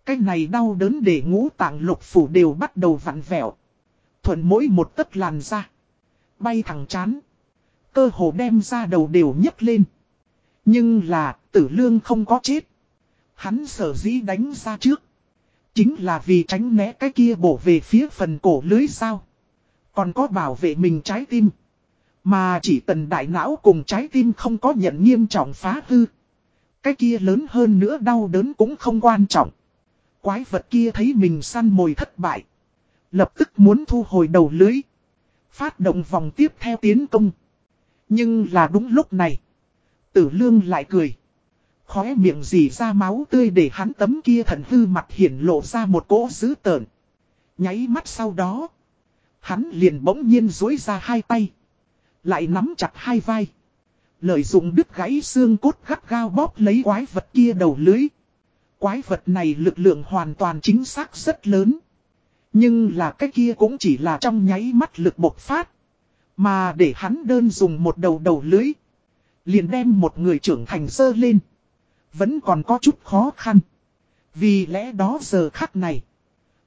Cái này đau đớn để ngũ tạng lục phủ đều bắt đầu vặn vẹo. Thuận mỗi một tấc làn ra. Bay thẳng chán. Cơ hồ đem ra đầu đều nhấc lên. Nhưng là tử lương không có chết. Hắn sở dĩ đánh ra trước. Chính là vì tránh né cái kia bổ về phía phần cổ lưới sao. Còn có bảo vệ mình trái tim. Mà chỉ tần đại não cùng trái tim không có nhận nghiêm trọng phá hư. Cái kia lớn hơn nữa đau đớn cũng không quan trọng. Quái vật kia thấy mình săn mồi thất bại. Lập tức muốn thu hồi đầu lưới. Phát động vòng tiếp theo tiến công. Nhưng là đúng lúc này. Tử lương lại cười. Khóe miệng dì ra máu tươi để hắn tấm kia thần hư mặt hiển lộ ra một cỗ dữ tợn. Nháy mắt sau đó. Hắn liền bỗng nhiên dối ra hai tay. Lại nắm chặt hai vai. Lợi dụng đứt gãy xương cốt gắt gao bóp lấy quái vật kia đầu lưới. Quái vật này lực lượng hoàn toàn chính xác rất lớn. Nhưng là cái kia cũng chỉ là trong nháy mắt lực bộc phát. Mà để hắn đơn dùng một đầu đầu lưới. Liền đem một người trưởng thành sơ lên. Vẫn còn có chút khó khăn. Vì lẽ đó giờ khắc này.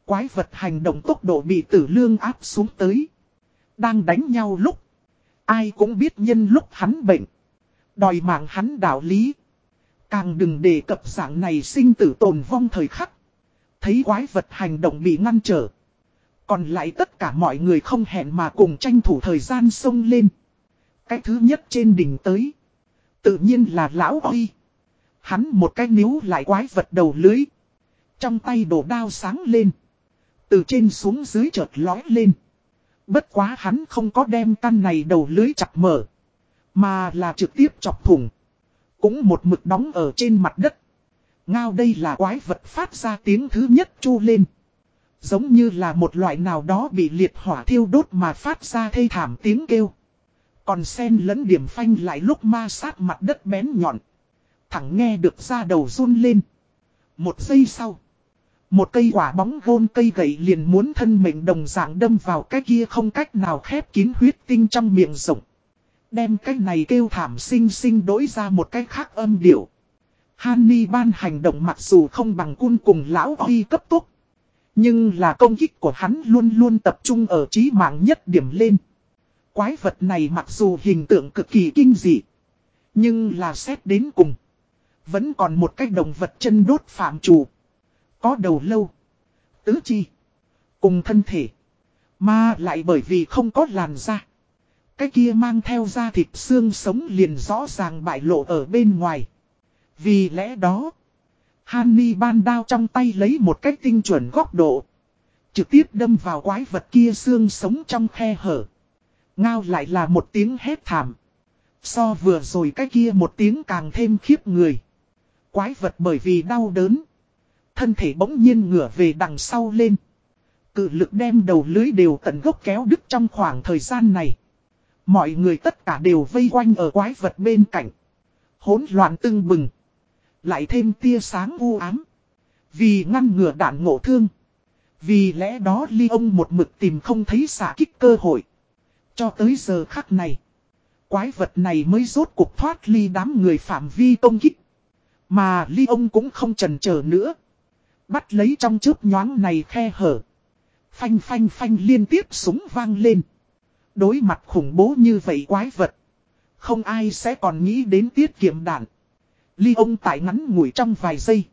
Quái vật hành động tốc độ bị tử lương áp xuống tới. Đang đánh nhau lúc. Ai cũng biết nhân lúc hắn bệnh. Đòi mạng hắn đạo lý. Càng đừng đề cập dạng này sinh tử tồn vong thời khắc. Thấy quái vật hành động bị ngăn trở. Còn lại tất cả mọi người không hẹn mà cùng tranh thủ thời gian xông lên. Cái thứ nhất trên đỉnh tới. Tự nhiên là lão Huy. Hắn một cái níu lại quái vật đầu lưới. Trong tay đổ đao sáng lên. Từ trên xuống dưới chợt lói lên. Bất quá hắn không có đem căn này đầu lưới chặt mở. Mà là trực tiếp chọc thủng. Cũng một mực đóng ở trên mặt đất. Ngao đây là quái vật phát ra tiếng thứ nhất chu lên. Giống như là một loại nào đó bị liệt hỏa thiêu đốt mà phát ra thê thảm tiếng kêu. Còn sen lẫn điểm phanh lại lúc ma sát mặt đất bén nhọn. Thẳng nghe được ra đầu run lên. Một giây sau. Một cây quả bóng gôn cây gậy liền muốn thân mình đồng dạng đâm vào cái kia không cách nào khép kín huyết tinh trong miệng rộng. Đem cái này kêu thảm sinh sinh đối ra một cái khác âm điệu. Hany ban hành động mặc dù không bằng cun cùng lão Oi cấp tốc. Nhưng là công kích của hắn luôn luôn tập trung ở trí mạng nhất điểm lên. Quái vật này mặc dù hình tượng cực kỳ kinh dị. Nhưng là xét đến cùng. Vẫn còn một cái động vật chân đốt phạm chủ. Có đầu lâu. Tứ chi. Cùng thân thể. Mà lại bởi vì không có làn da. Cái kia mang theo da thịt xương sống liền rõ ràng bại lộ ở bên ngoài. Vì lẽ đó. Hanni ban đao trong tay lấy một cách tinh chuẩn góc độ. Trực tiếp đâm vào quái vật kia xương sống trong khe hở. Ngao lại là một tiếng hét thảm. So vừa rồi cái kia một tiếng càng thêm khiếp người. Quái vật bởi vì đau đớn. Thân thể bỗng nhiên ngửa về đằng sau lên. Cự lực đem đầu lưới đều tận gốc kéo đứt trong khoảng thời gian này. Mọi người tất cả đều vây quanh ở quái vật bên cạnh. Hỗn loạn tưng bừng. Lại thêm tia sáng u ám. Vì ngăn ngừa đạn ngộ thương. Vì lẽ đó ly ông một mực tìm không thấy xả kích cơ hội. Cho tới giờ khắc này. Quái vật này mới rốt cuộc thoát ly đám người phạm vi công kích. Mà ly ông cũng không trần chờ nữa. Bắt lấy trong chớp nhoáng này khe hở. Phanh phanh phanh liên tiếp súng vang lên. Đối mặt khủng bố như vậy quái vật. Không ai sẽ còn nghĩ đến tiết kiệm đạn. Ly ông tại ngắn ngủi trong vài giây.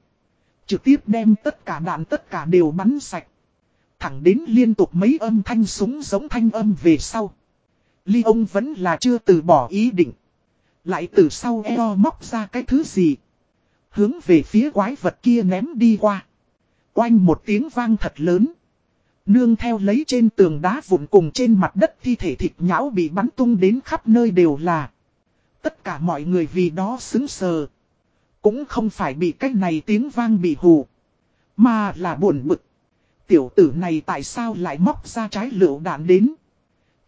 Trực tiếp đem tất cả đạn tất cả đều bắn sạch. Thẳng đến liên tục mấy âm thanh súng giống thanh âm về sau. Ly ông vẫn là chưa từ bỏ ý định. Lại từ sau eo móc ra cái thứ gì. Hướng về phía quái vật kia ném đi qua. Oanh một tiếng vang thật lớn. Nương theo lấy trên tường đá vụn cùng trên mặt đất thi thể thịt nhão bị bắn tung đến khắp nơi đều là. Tất cả mọi người vì đó xứng sờ. Cũng không phải bị cách này tiếng vang bị hù. Mà là buồn bực. Tiểu tử này tại sao lại móc ra trái lựu đạn đến?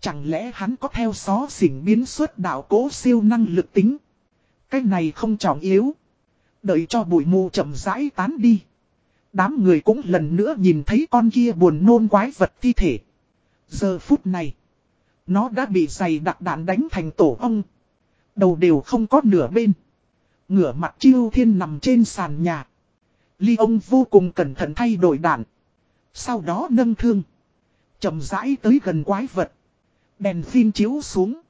Chẳng lẽ hắn có theo xó xỉnh biến suốt đạo cố siêu năng lực tính? cách này không trọng yếu. Đợi cho bụi mù chậm rãi tán đi. Đám người cũng lần nữa nhìn thấy con kia buồn nôn quái vật thi thể. Giờ phút này. Nó đã bị giày đặc đạn đánh thành tổ ong. Đầu đều không có nửa bên. Ngửa mặt chiêu thiên nằm trên sàn nhà. Ly ông vô cùng cẩn thận thay đổi đạn. Sau đó nâng thương. chậm rãi tới gần quái vật. Đèn phim chiếu xuống.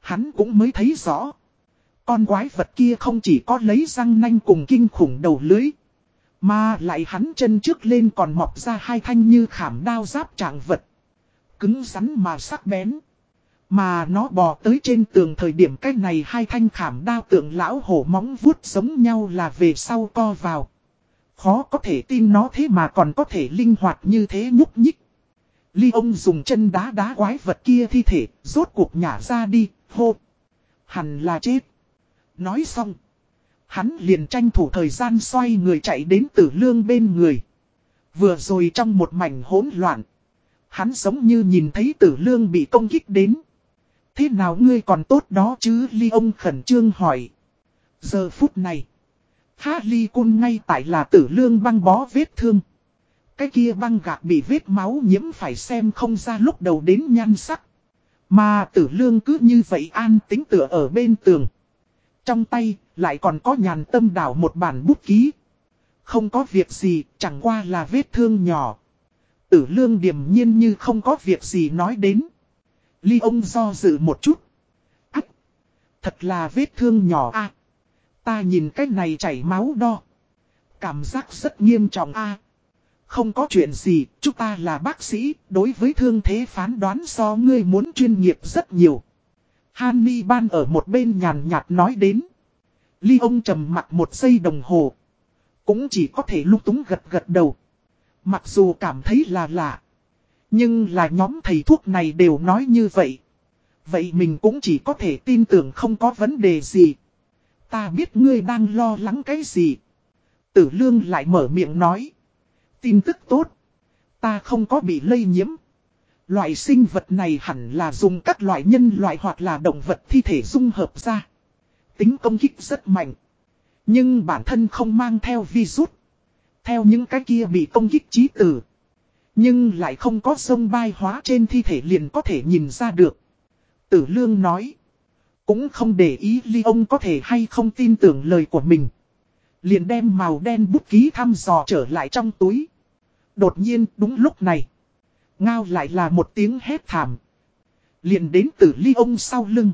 Hắn cũng mới thấy rõ. Con quái vật kia không chỉ có lấy răng nanh cùng kinh khủng đầu lưới. Mà lại hắn chân trước lên còn mọc ra hai thanh như khảm đao giáp trạng vật. Cứng rắn mà sắc bén. Mà nó bò tới trên tường thời điểm cách này hai thanh khảm đao tượng lão hổ móng vuốt giống nhau là về sau co vào. Khó có thể tin nó thế mà còn có thể linh hoạt như thế nhúc nhích. Ly ông dùng chân đá đá quái vật kia thi thể, rốt cuộc nhả ra đi, hô. Hẳn là chết. Nói xong. Hắn liền tranh thủ thời gian xoay người chạy đến tử lương bên người. Vừa rồi trong một mảnh hỗn loạn. Hắn giống như nhìn thấy tử lương bị công kích đến. Thế nào ngươi còn tốt đó chứ Ly ông khẩn trương hỏi. Giờ phút này. Ha Ly cun ngay tại là tử lương băng bó vết thương. Cái kia băng gạc bị vết máu nhiễm phải xem không ra lúc đầu đến nhan sắc. Mà tử lương cứ như vậy an tính tựa ở bên tường. Trong tay, lại còn có nhàn tâm đảo một bản bút ký. Không có việc gì, chẳng qua là vết thương nhỏ. Tử lương điềm nhiên như không có việc gì nói đến. Ly ông do dự một chút. Ách! Thật là vết thương nhỏ a à, Ta nhìn cái này chảy máu đo. Cảm giác rất nghiêm trọng a à, Không có chuyện gì, chúng ta là bác sĩ, đối với thương thế phán đoán so ngươi muốn chuyên nghiệp rất nhiều. Hanni ban ở một bên nhàn nhạt nói đến. Ly ông trầm mặt một giây đồng hồ. Cũng chỉ có thể lúc túng gật gật đầu. Mặc dù cảm thấy là lạ. Nhưng là nhóm thầy thuốc này đều nói như vậy. Vậy mình cũng chỉ có thể tin tưởng không có vấn đề gì. Ta biết ngươi đang lo lắng cái gì. Tử lương lại mở miệng nói. Tin tức tốt. Ta không có bị lây nhiễm. Loại sinh vật này hẳn là dùng các loại nhân loại hoặc là động vật thi thể dung hợp ra. Tính công kích rất mạnh. Nhưng bản thân không mang theo virus. Theo những cái kia bị công kích trí tử. Nhưng lại không có sông bay hóa trên thi thể liền có thể nhìn ra được. Tử lương nói. Cũng không để ý ly ông có thể hay không tin tưởng lời của mình. Liền đem màu đen bút ký thăm dò trở lại trong túi. Đột nhiên đúng lúc này. Ngao lại là một tiếng hét thảm. Liền đến từ ly ông sau lưng.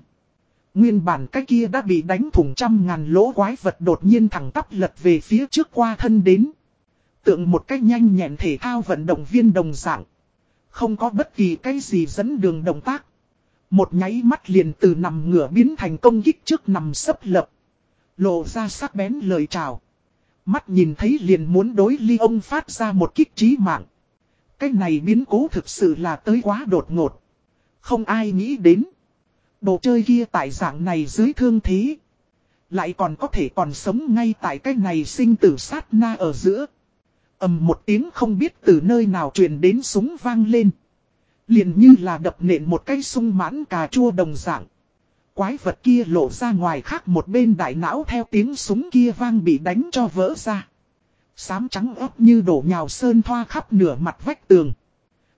Nguyên bản cái kia đã bị đánh thủng trăm ngàn lỗ quái vật đột nhiên thẳng tắp lật về phía trước qua thân đến. Tượng một cách nhanh nhẹn thể thao vận động viên đồng dạng. Không có bất kỳ cái gì dẫn đường động tác. Một nháy mắt liền từ nằm ngửa biến thành công kích trước nằm sấp lập. Lộ ra sắc bén lời chào. Mắt nhìn thấy liền muốn đối ly ông phát ra một kích trí mạng. Cái này biến cố thực sự là tới quá đột ngột. Không ai nghĩ đến. Đồ chơi kia tại dạng này dưới thương thế. Lại còn có thể còn sống ngay tại cái này sinh tử sát na ở giữa ầm một tiếng không biết từ nơi nào truyền đến súng vang lên. Liền như là đập nện một cây sung mãn cà chua đồng dạng. Quái vật kia lộ ra ngoài khác một bên đại não theo tiếng súng kia vang bị đánh cho vỡ ra. Sám trắng ấp như đổ nhào sơn thoa khắp nửa mặt vách tường.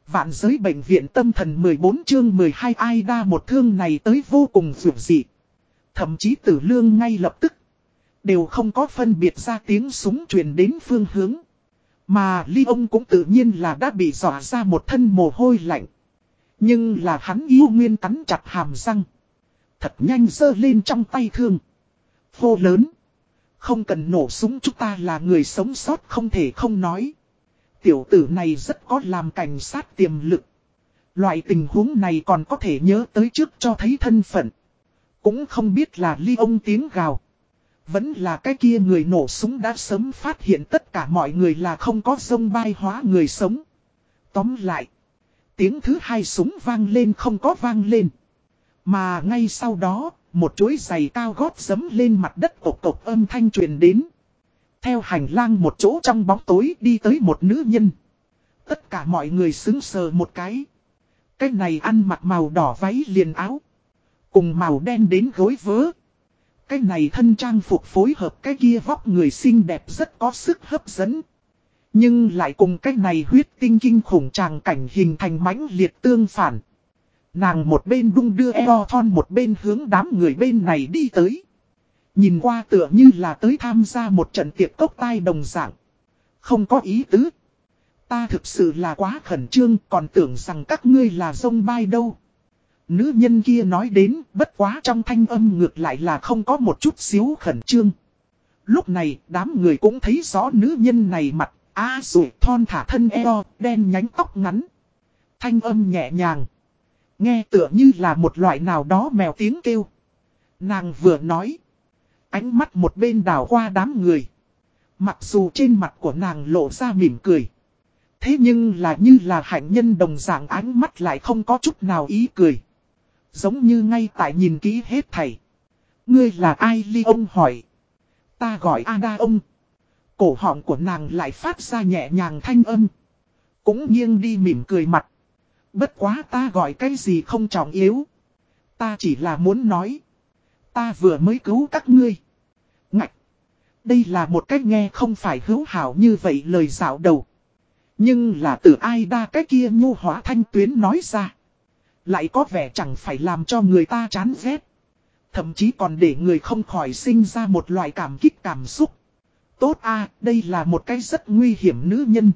Vạn giới bệnh viện tâm thần 14 chương 12 ai đa một thương này tới vô cùng vượt dị. Thậm chí tử lương ngay lập tức. Đều không có phân biệt ra tiếng súng truyền đến phương hướng. Mà ly ông cũng tự nhiên là đã bị dọa ra một thân mồ hôi lạnh. Nhưng là hắn yêu nguyên cắn chặt hàm răng. Thật nhanh dơ lên trong tay thương. Phô lớn. Không cần nổ súng chúng ta là người sống sót không thể không nói. Tiểu tử này rất có làm cảnh sát tiềm lực. Loại tình huống này còn có thể nhớ tới trước cho thấy thân phận. Cũng không biết là ly ông tiếng gào. Vẫn là cái kia người nổ súng đã sớm phát hiện tất cả mọi người là không có sông bay hóa người sống. Tóm lại. Tiếng thứ hai súng vang lên không có vang lên. Mà ngay sau đó, một chuỗi giày cao gót dấm lên mặt đất cộc cộc âm thanh truyền đến. Theo hành lang một chỗ trong bóng tối đi tới một nữ nhân. Tất cả mọi người xứng sờ một cái. Cái này ăn mặc màu đỏ váy liền áo. Cùng màu đen đến gối vớ. Cái này thân trang phục phối hợp cái kia vóc người xinh đẹp rất có sức hấp dẫn. Nhưng lại cùng cái này huyết tinh kinh khủng tràng cảnh hình thành mãnh liệt tương phản. Nàng một bên đung đưa eo thon một bên hướng đám người bên này đi tới. Nhìn qua tựa như là tới tham gia một trận tiệc cốc tai đồng dạng. Không có ý tứ. Ta thực sự là quá khẩn trương còn tưởng rằng các ngươi là sông bay đâu. Nữ nhân kia nói đến bất quá trong thanh âm ngược lại là không có một chút xíu khẩn trương. Lúc này đám người cũng thấy rõ nữ nhân này mặt, a à, thon thả thân eo, đen nhánh tóc ngắn. Thanh âm nhẹ nhàng. Nghe tựa như là một loại nào đó mèo tiếng kêu. Nàng vừa nói. Ánh mắt một bên đảo qua đám người. Mặc dù trên mặt của nàng lộ ra mỉm cười. Thế nhưng là như là hạnh nhân đồng dạng ánh mắt lại không có chút nào ý cười. Giống như ngay tại nhìn kỹ hết thầy. Ngươi là ai ly ông hỏi. Ta gọi Ada ông. Cổ họng của nàng lại phát ra nhẹ nhàng thanh âm. Cũng nghiêng đi mỉm cười mặt. Bất quá ta gọi cái gì không trọng yếu. Ta chỉ là muốn nói. Ta vừa mới cứu các ngươi. Ngạch. Đây là một cách nghe không phải hữu hảo như vậy lời dạo đầu. Nhưng là từ ai đa cái kia nhu hóa thanh tuyến nói ra. Lại có vẻ chẳng phải làm cho người ta chán ghét. Thậm chí còn để người không khỏi sinh ra một loại cảm kích cảm xúc. Tốt a, đây là một cái rất nguy hiểm nữ nhân.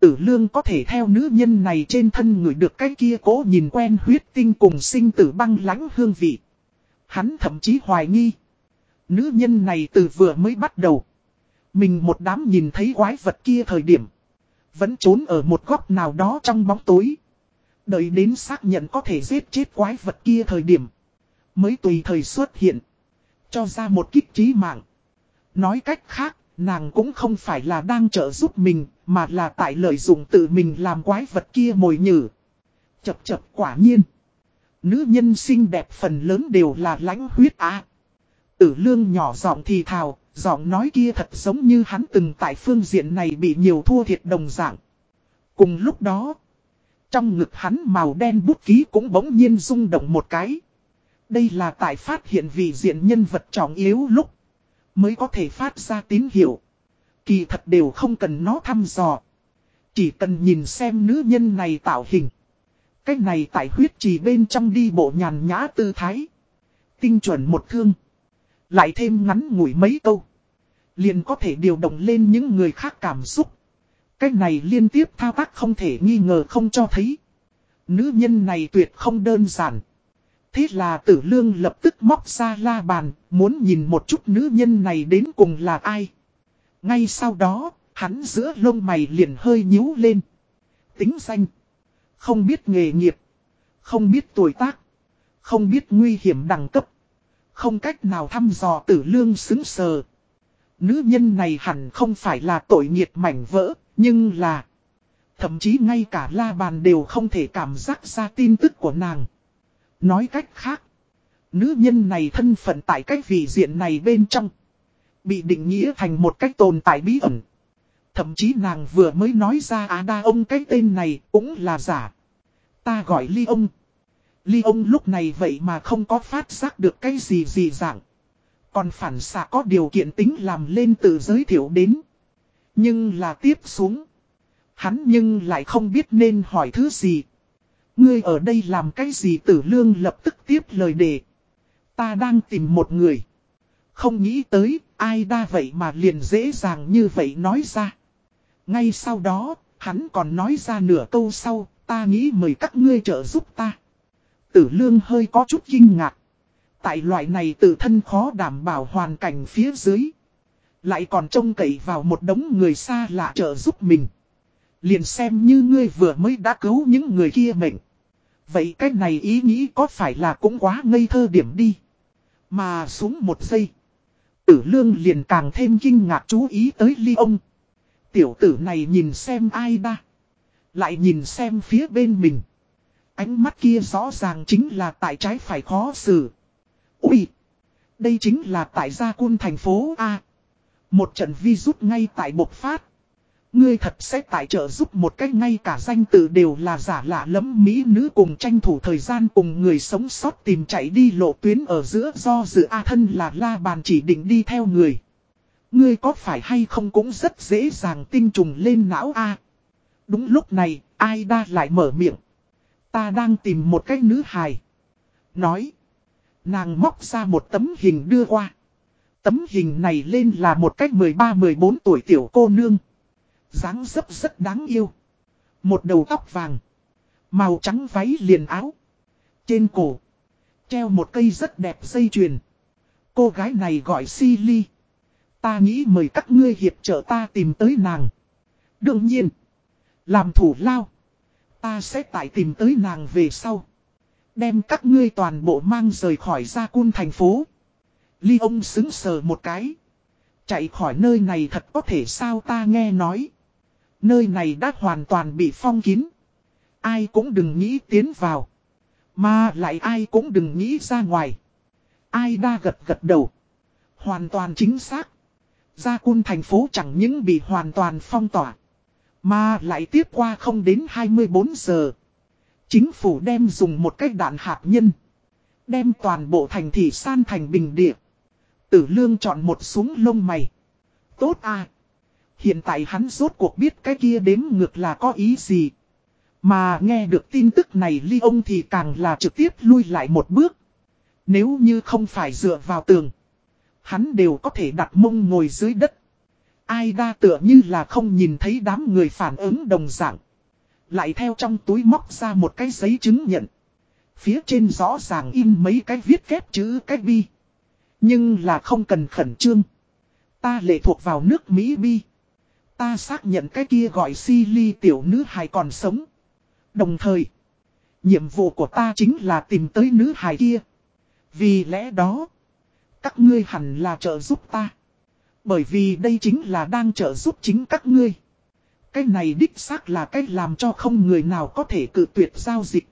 Tử lương có thể theo nữ nhân này trên thân người được cái kia cố nhìn quen huyết tinh cùng sinh tử băng lãnh hương vị. Hắn thậm chí hoài nghi. Nữ nhân này từ vừa mới bắt đầu. Mình một đám nhìn thấy quái vật kia thời điểm. Vẫn trốn ở một góc nào đó trong bóng tối. Đợi đến xác nhận có thể giết chết quái vật kia thời điểm. Mới tùy thời xuất hiện. Cho ra một kích trí mạng. Nói cách khác, nàng cũng không phải là đang trợ giúp mình, mà là tại lợi dụng tự mình làm quái vật kia mồi nhử. Chập chập quả nhiên. Nữ nhân xinh đẹp phần lớn đều là lãnh huyết á. Tử lương nhỏ giọng thì thào, giọng nói kia thật giống như hắn từng tại phương diện này bị nhiều thua thiệt đồng dạng. Cùng lúc đó, trong ngực hắn màu đen bút ký cũng bỗng nhiên rung động một cái. Đây là tại phát hiện vị diện nhân vật trọng yếu lúc mới có thể phát ra tín hiệu. Kỳ thật đều không cần nó thăm dò. Chỉ cần nhìn xem nữ nhân này tạo hình. Cách này tại huyết trì bên trong đi bộ nhàn nhã tư thái. Tinh chuẩn một thương. Lại thêm ngắn ngủi mấy câu. Liền có thể điều động lên những người khác cảm xúc. Cách này liên tiếp thao tác không thể nghi ngờ không cho thấy. Nữ nhân này tuyệt không đơn giản. Thế là tử lương lập tức móc ra la bàn, muốn nhìn một chút nữ nhân này đến cùng là ai. Ngay sau đó, hắn giữa lông mày liền hơi nhíu lên. Tính danh. Không biết nghề nghiệp. Không biết tuổi tác. Không biết nguy hiểm đẳng cấp. Không cách nào thăm dò tử lương xứng sờ. Nữ nhân này hẳn không phải là tội nghiệt mảnh vỡ, nhưng là... Thậm chí ngay cả la bàn đều không thể cảm giác ra tin tức của nàng. Nói cách khác, nữ nhân này thân phận tại cách vị diện này bên trong. Bị định nghĩa thành một cách tồn tại bí ẩn. Thậm chí nàng vừa mới nói ra á đa ông cái tên này cũng là giả. Ta gọi ly ông. Ly ông lúc này vậy mà không có phát giác được cái gì gì dạng. Còn phản xạ có điều kiện tính làm lên từ giới thiệu đến. Nhưng là tiếp xuống. Hắn nhưng lại không biết nên hỏi thứ gì. Ngươi ở đây làm cái gì tử lương lập tức tiếp lời đề. Ta đang tìm một người. Không nghĩ tới, ai đa vậy mà liền dễ dàng như vậy nói ra. Ngay sau đó, hắn còn nói ra nửa câu sau, ta nghĩ mời các ngươi trợ giúp ta. Tử lương hơi có chút kinh ngạc. Tại loại này tự thân khó đảm bảo hoàn cảnh phía dưới. Lại còn trông cậy vào một đống người xa lạ trợ giúp mình. Liền xem như ngươi vừa mới đã cứu những người kia mệnh. Vậy cái này ý nghĩ có phải là cũng quá ngây thơ điểm đi. Mà xuống một giây. Tử lương liền càng thêm kinh ngạc chú ý tới ly ông. Tiểu tử này nhìn xem ai đa. Lại nhìn xem phía bên mình. Ánh mắt kia rõ ràng chính là tại trái phải khó xử. Ui! Đây chính là tại gia quân thành phố A. Một trận vi rút ngay tại bộc phát. Ngươi thật sẽ tại trợ giúp một cách ngay cả danh tự đều là giả lạ lẫm mỹ nữ cùng tranh thủ thời gian cùng người sống sót tìm chạy đi lộ tuyến ở giữa do dự A thân là la bàn chỉ định đi theo người. Ngươi có phải hay không cũng rất dễ dàng tinh trùng lên não A. Đúng lúc này, ai đa lại mở miệng. Ta đang tìm một cái nữ hài. Nói. Nàng móc ra một tấm hình đưa qua. Tấm hình này lên là một cách 13-14 tuổi tiểu cô nương dáng dấp rất đáng yêu. Một đầu tóc vàng. Màu trắng váy liền áo. Trên cổ. Treo một cây rất đẹp dây chuyền. Cô gái này gọi Silly. Ta nghĩ mời các ngươi hiệp trợ ta tìm tới nàng. Đương nhiên. Làm thủ lao. Ta sẽ tại tìm tới nàng về sau. Đem các ngươi toàn bộ mang rời khỏi gia cun thành phố. Ly ông xứng sờ một cái. Chạy khỏi nơi này thật có thể sao ta nghe nói. Nơi này đã hoàn toàn bị phong kín. Ai cũng đừng nghĩ tiến vào. Mà lại ai cũng đừng nghĩ ra ngoài. Ai đa gật gật đầu. Hoàn toàn chính xác. Gia quân thành phố chẳng những bị hoàn toàn phong tỏa. Mà lại tiếp qua không đến 24 giờ. Chính phủ đem dùng một cách đạn hạt nhân. Đem toàn bộ thành thị san thành bình địa. Tử lương chọn một súng lông mày. Tốt à. Hiện tại hắn rốt cuộc biết cái kia đếm ngược là có ý gì. Mà nghe được tin tức này ly ông thì càng là trực tiếp lui lại một bước. Nếu như không phải dựa vào tường. Hắn đều có thể đặt mông ngồi dưới đất. Ai đa tựa như là không nhìn thấy đám người phản ứng đồng dạng. Lại theo trong túi móc ra một cái giấy chứng nhận. Phía trên rõ ràng in mấy cái viết kép chữ cái bi. Nhưng là không cần khẩn trương. Ta lệ thuộc vào nước Mỹ bi. Ta xác nhận cái kia gọi si ly tiểu nữ hài còn sống. Đồng thời, nhiệm vụ của ta chính là tìm tới nữ hài kia. Vì lẽ đó, các ngươi hẳn là trợ giúp ta. Bởi vì đây chính là đang trợ giúp chính các ngươi. Cái này đích xác là cách làm cho không người nào có thể cự tuyệt giao dịch.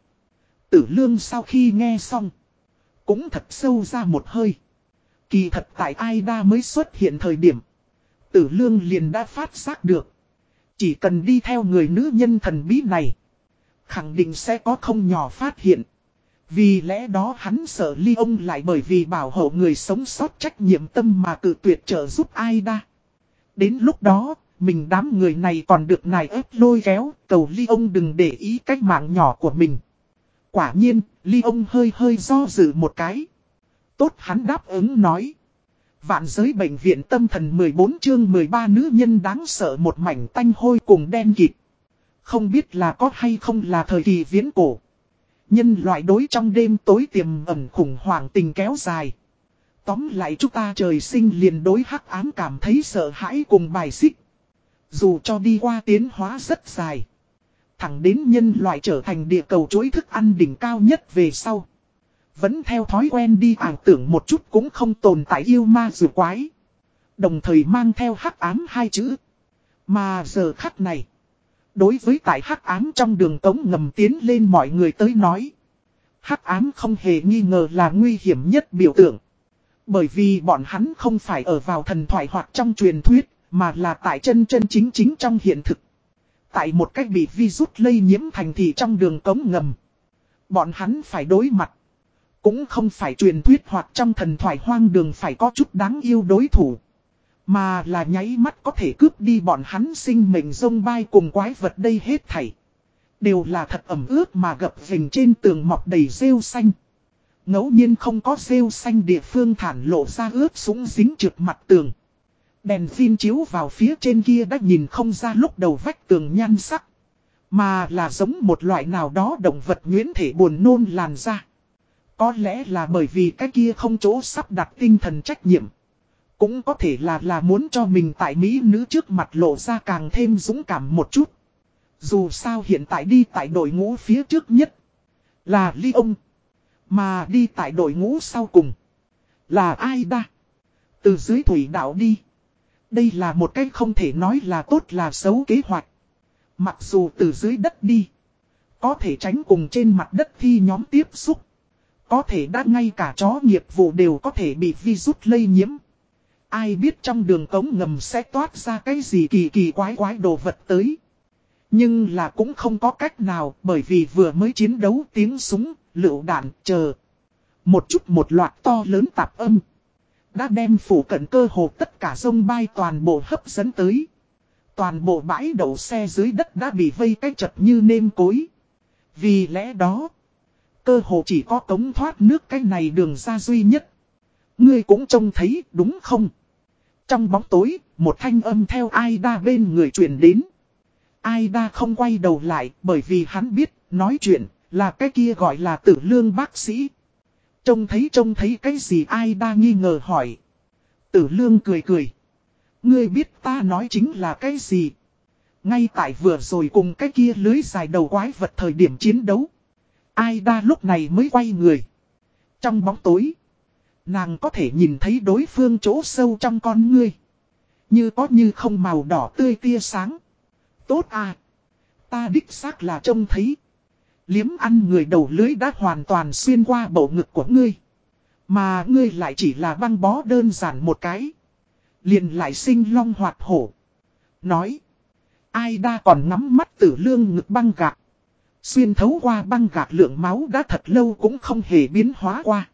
Tử lương sau khi nghe xong, cũng thật sâu ra một hơi. Kỳ thật tại ai đa mới xuất hiện thời điểm. Tử lương liền đã phát giác được. Chỉ cần đi theo người nữ nhân thần bí này. Khẳng định sẽ có không nhỏ phát hiện. Vì lẽ đó hắn sợ ly ông lại bởi vì bảo hộ người sống sót trách nhiệm tâm mà cự tuyệt trợ giúp ai đa. Đến lúc đó, mình đám người này còn được nài ép lôi kéo, cầu ly ông đừng để ý cách mạng nhỏ của mình. Quả nhiên, ly ông hơi hơi do dự một cái. Tốt hắn đáp ứng nói. Vạn giới bệnh viện tâm thần 14 chương 13 nữ nhân đáng sợ một mảnh tanh hôi cùng đen kịt. Không biết là có hay không là thời kỳ viễn cổ. Nhân loại đối trong đêm tối tiềm ẩn khủng hoảng tình kéo dài. Tóm lại chúng ta trời sinh liền đối hắc ám cảm thấy sợ hãi cùng bài xích. Dù cho đi qua tiến hóa rất dài. Thẳng đến nhân loại trở thành địa cầu chuỗi thức ăn đỉnh cao nhất về sau. Vẫn theo thói quen đi ảo tưởng một chút cũng không tồn tại yêu ma dù quái. Đồng thời mang theo hắc ám hai chữ. Mà giờ khắc này. Đối với tại hắc ám trong đường tống ngầm tiến lên mọi người tới nói. Hắc ám không hề nghi ngờ là nguy hiểm nhất biểu tượng. Bởi vì bọn hắn không phải ở vào thần thoại hoặc trong truyền thuyết, mà là tại chân chân chính chính trong hiện thực. Tại một cách bị virus lây nhiễm thành thị trong đường cống ngầm. Bọn hắn phải đối mặt. Cũng không phải truyền thuyết hoặc trong thần thoại hoang đường phải có chút đáng yêu đối thủ. Mà là nháy mắt có thể cướp đi bọn hắn sinh mệnh dông bay cùng quái vật đây hết thảy. Đều là thật ẩm ướt mà gập vình trên tường mọc đầy rêu xanh. ngẫu nhiên không có rêu xanh địa phương thản lộ ra ướt súng dính trượt mặt tường. Đèn phim chiếu vào phía trên kia đã nhìn không ra lúc đầu vách tường nhan sắc. Mà là giống một loại nào đó động vật nguyễn thể buồn nôn làn ra. Có lẽ là bởi vì cái kia không chỗ sắp đặt tinh thần trách nhiệm. Cũng có thể là là muốn cho mình tại Mỹ nữ trước mặt lộ ra càng thêm dũng cảm một chút. Dù sao hiện tại đi tại đội ngũ phía trước nhất là Ly ông. Mà đi tại đội ngũ sau cùng là ai đa. Từ dưới thủy đảo đi. Đây là một cách không thể nói là tốt là xấu kế hoạch. Mặc dù từ dưới đất đi. Có thể tránh cùng trên mặt đất thi nhóm tiếp xúc. Có thể đã ngay cả chó nghiệp vụ đều có thể bị virus lây nhiễm. Ai biết trong đường cống ngầm sẽ toát ra cái gì kỳ kỳ quái quái đồ vật tới. Nhưng là cũng không có cách nào bởi vì vừa mới chiến đấu tiếng súng, lựu đạn, chờ. Một chút một loạt to lớn tạp âm. Đã đem phủ cận cơ hồ tất cả sông bay toàn bộ hấp dẫn tới. Toàn bộ bãi đậu xe dưới đất đã bị vây cách chật như nêm cối. Vì lẽ đó, cơ hồ chỉ có cống thoát nước cái này đường ra duy nhất. Ngươi cũng trông thấy đúng không? Trong bóng tối, một thanh âm theo Aida bên người truyền đến. Aida không quay đầu lại bởi vì hắn biết, nói chuyện, là cái kia gọi là tử lương bác sĩ. Trông thấy trông thấy cái gì Aida nghi ngờ hỏi. Tử lương cười cười. Ngươi biết ta nói chính là cái gì? Ngay tại vừa rồi cùng cái kia lưới dài đầu quái vật thời điểm chiến đấu. Aida lúc này mới quay người. Trong bóng tối. Nàng có thể nhìn thấy đối phương chỗ sâu trong con ngươi. Như có như không màu đỏ tươi tia sáng. Tốt à. Ta đích xác là trông thấy. Liếm ăn người đầu lưới đã hoàn toàn xuyên qua bầu ngực của ngươi. Mà ngươi lại chỉ là băng bó đơn giản một cái. Liền lại sinh long hoạt hổ. Nói. Ai đa còn ngắm mắt tử lương ngực băng gạc. Xuyên thấu qua băng gạc lượng máu đã thật lâu cũng không hề biến hóa qua.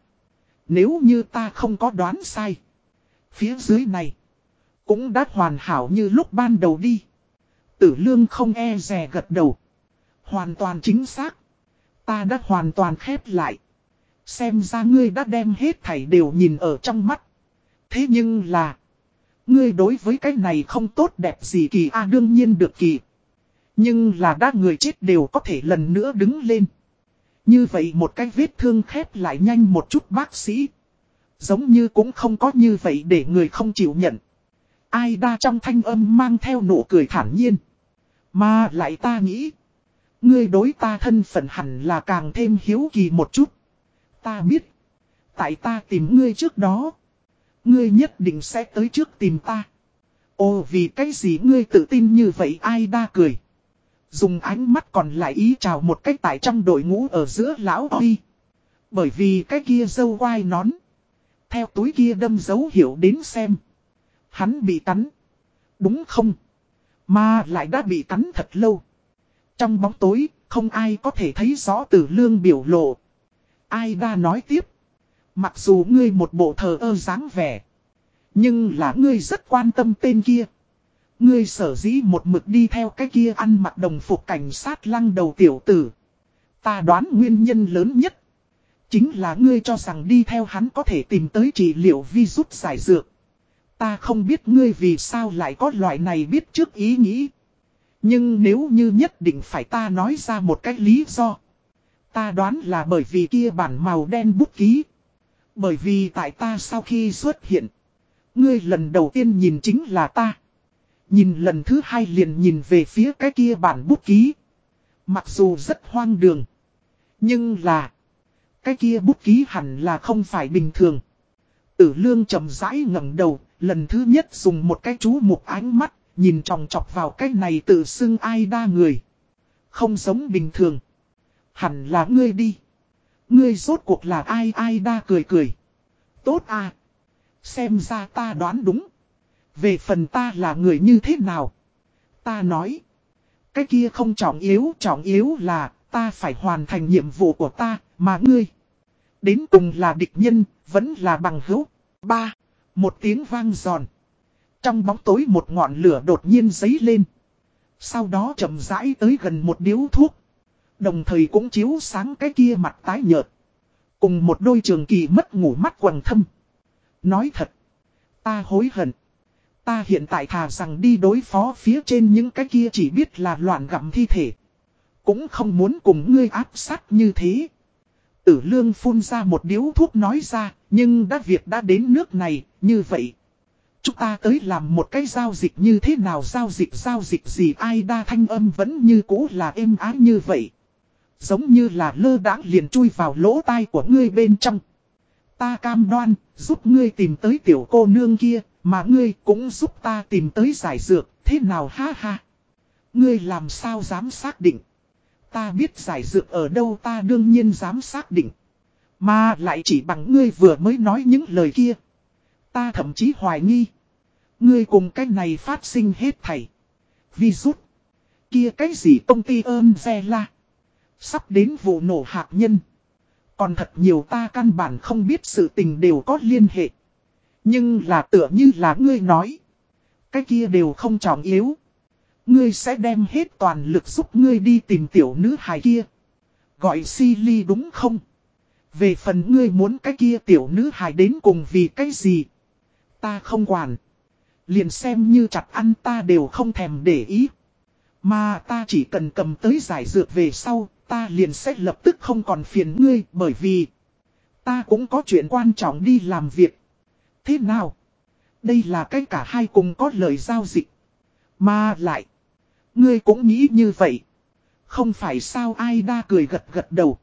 Nếu như ta không có đoán sai. Phía dưới này. Cũng đã hoàn hảo như lúc ban đầu đi. Tử lương không e rè gật đầu. Hoàn toàn chính xác. Ta đã hoàn toàn khép lại. Xem ra ngươi đã đem hết thảy đều nhìn ở trong mắt. Thế nhưng là. Ngươi đối với cái này không tốt đẹp gì kỳ a, đương nhiên được kỳ. Nhưng là đã người chết đều có thể lần nữa đứng lên. Như vậy một cái vết thương khép lại nhanh một chút bác sĩ. Giống như cũng không có như vậy để người không chịu nhận. Ai đa trong thanh âm mang theo nụ cười thản nhiên. Mà lại ta nghĩ. Ngươi đối ta thân phận hẳn là càng thêm hiếu kỳ một chút. Ta biết. Tại ta tìm ngươi trước đó. Ngươi nhất định sẽ tới trước tìm ta. Ồ, vì cái gì ngươi tự tin như vậy ai đa cười. Dùng ánh mắt còn lại ý chào một cách tại trong đội ngũ ở giữa lão Huy. Bởi vì cái kia dâu quai nón. Theo túi kia đâm dấu hiệu đến xem. Hắn bị cắn. Đúng không? Mà lại đã bị cắn thật lâu. Trong bóng tối, không ai có thể thấy rõ tử lương biểu lộ. Ai đã nói tiếp. Mặc dù ngươi một bộ thờ ơ dáng vẻ. Nhưng là ngươi rất quan tâm tên kia. Ngươi sở dĩ một mực đi theo cái kia ăn mặc đồng phục cảnh sát lăng đầu tiểu tử. Ta đoán nguyên nhân lớn nhất. Chính là ngươi cho rằng đi theo hắn có thể tìm tới trị liệu rút giải dược. Ta không biết ngươi vì sao lại có loại này biết trước ý nghĩ. Nhưng nếu như nhất định phải ta nói ra một cách lý do. Ta đoán là bởi vì kia bản màu đen bút ký. Bởi vì tại ta sau khi xuất hiện. Ngươi lần đầu tiên nhìn chính là ta. Nhìn lần thứ hai liền nhìn về phía cái kia bản bút ký. Mặc dù rất hoang đường. Nhưng là. Cái kia bút ký hẳn là không phải bình thường. Tử lương chậm rãi ngẩng đầu, lần thứ nhất dùng một cái chú mục ánh mắt, nhìn tròng trọc vào cái này tự xưng ai đa người. Không giống bình thường. Hẳn là ngươi đi. Ngươi rốt cuộc là ai ai đa cười cười. Tốt à. Xem ra ta đoán đúng. Về phần ta là người như thế nào? Ta nói. Cái kia không trọng yếu, trọng yếu là ta phải hoàn thành nhiệm vụ của ta, mà ngươi. Đến cùng là địch nhân, vẫn là bằng hữu. Ba. Một tiếng vang giòn. Trong bóng tối một ngọn lửa đột nhiên dấy lên. Sau đó chậm rãi tới gần một điếu thuốc. Đồng thời cũng chiếu sáng cái kia mặt tái nhợt. Cùng một đôi trường kỳ mất ngủ mắt quầng thâm. Nói thật. Ta hối hận. Ta hiện tại thà rằng đi đối phó phía trên những cái kia chỉ biết là loạn gặm thi thể. Cũng không muốn cùng ngươi áp sát như thế. Tử lương phun ra một điếu thuốc nói ra, nhưng đã việc đã đến nước này, như vậy. Chúng ta tới làm một cái giao dịch như thế nào giao dịch giao dịch gì ai đa thanh âm vẫn như cũ là êm ái như vậy. Giống như là lơ đãng liền chui vào lỗ tai của ngươi bên trong. Ta cam đoan, giúp ngươi tìm tới tiểu cô nương kia, mà ngươi cũng giúp ta tìm tới giải dược, thế nào ha ha. Ngươi làm sao dám xác định. Ta biết giải dược ở đâu ta đương nhiên dám xác định. Mà lại chỉ bằng ngươi vừa mới nói những lời kia. Ta thậm chí hoài nghi. Ngươi cùng cái này phát sinh hết thảy. rút. Kia cái gì công ty ơn xe la. Sắp đến vụ nổ hạt nhân. Còn thật nhiều ta căn bản không biết sự tình đều có liên hệ. Nhưng là tựa như là ngươi nói. Cái kia đều không trọng yếu. Ngươi sẽ đem hết toàn lực giúp ngươi đi tìm tiểu nữ hài kia. Gọi si ly đúng không? Về phần ngươi muốn cái kia tiểu nữ hài đến cùng vì cái gì? Ta không quản. Liền xem như chặt ăn ta đều không thèm để ý. Mà ta chỉ cần cầm tới giải dược về sau, ta liền sẽ lập tức không còn phiền ngươi bởi vì ta cũng có chuyện quan trọng đi làm việc. Thế nào? Đây là cái cả hai cùng có lời giao dịch. Mà lại, ngươi cũng nghĩ như vậy. Không phải sao ai đa cười gật gật đầu.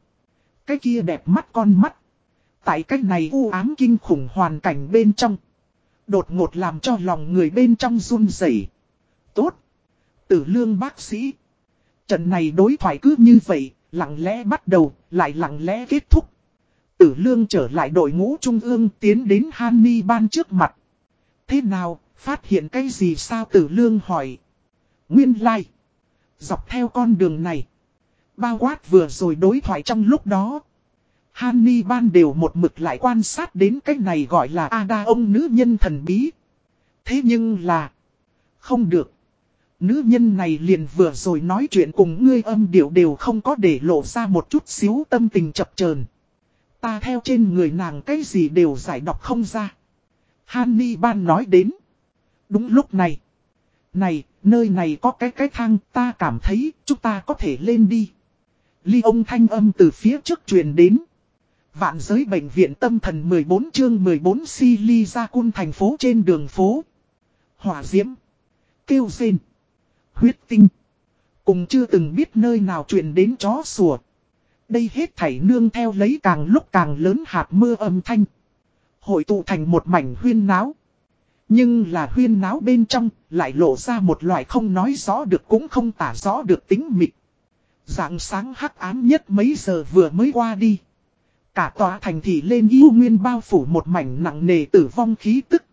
Cái kia đẹp mắt con mắt. Tại cách này u ám kinh khủng hoàn cảnh bên trong. Đột ngột làm cho lòng người bên trong run rẩy. Tốt. Tử lương bác sĩ. Trận này đối thoại cứ như vậy, lặng lẽ bắt đầu, lại lặng lẽ kết thúc. Tử lương trở lại đội ngũ trung ương tiến đến Hanni ban trước mặt. Thế nào, phát hiện cái gì sao tử lương hỏi. Nguyên lai. Like. Dọc theo con đường này. Bao quát vừa rồi đối thoại trong lúc đó. Hanni ban đều một mực lại quan sát đến cái này gọi là Ada ông nữ nhân thần bí. Thế nhưng là. Không được. Nữ nhân này liền vừa rồi nói chuyện cùng ngươi âm điệu đều không có để lộ ra một chút xíu tâm tình chập chờn. Ta theo trên người nàng cái gì đều giải đọc không ra. Hanni ban nói đến. Đúng lúc này. Này, nơi này có cái cái thang ta cảm thấy chúng ta có thể lên đi. Ly ông thanh âm từ phía trước truyền đến. Vạn giới bệnh viện tâm thần 14 chương 14 si ly ra cun thành phố trên đường phố. Hỏa diễm. Kêu rên. Huyết tinh. Cùng chưa từng biết nơi nào truyền đến chó sủa. Đây hết thảy nương theo lấy càng lúc càng lớn hạt mưa âm thanh. Hội tụ thành một mảnh huyên náo. Nhưng là huyên náo bên trong lại lộ ra một loại không nói rõ được cũng không tả rõ được tính mịch. Dạng sáng hắc ám nhất mấy giờ vừa mới qua đi. Cả tòa thành thị lên yêu nguyên bao phủ một mảnh nặng nề tử vong khí tức.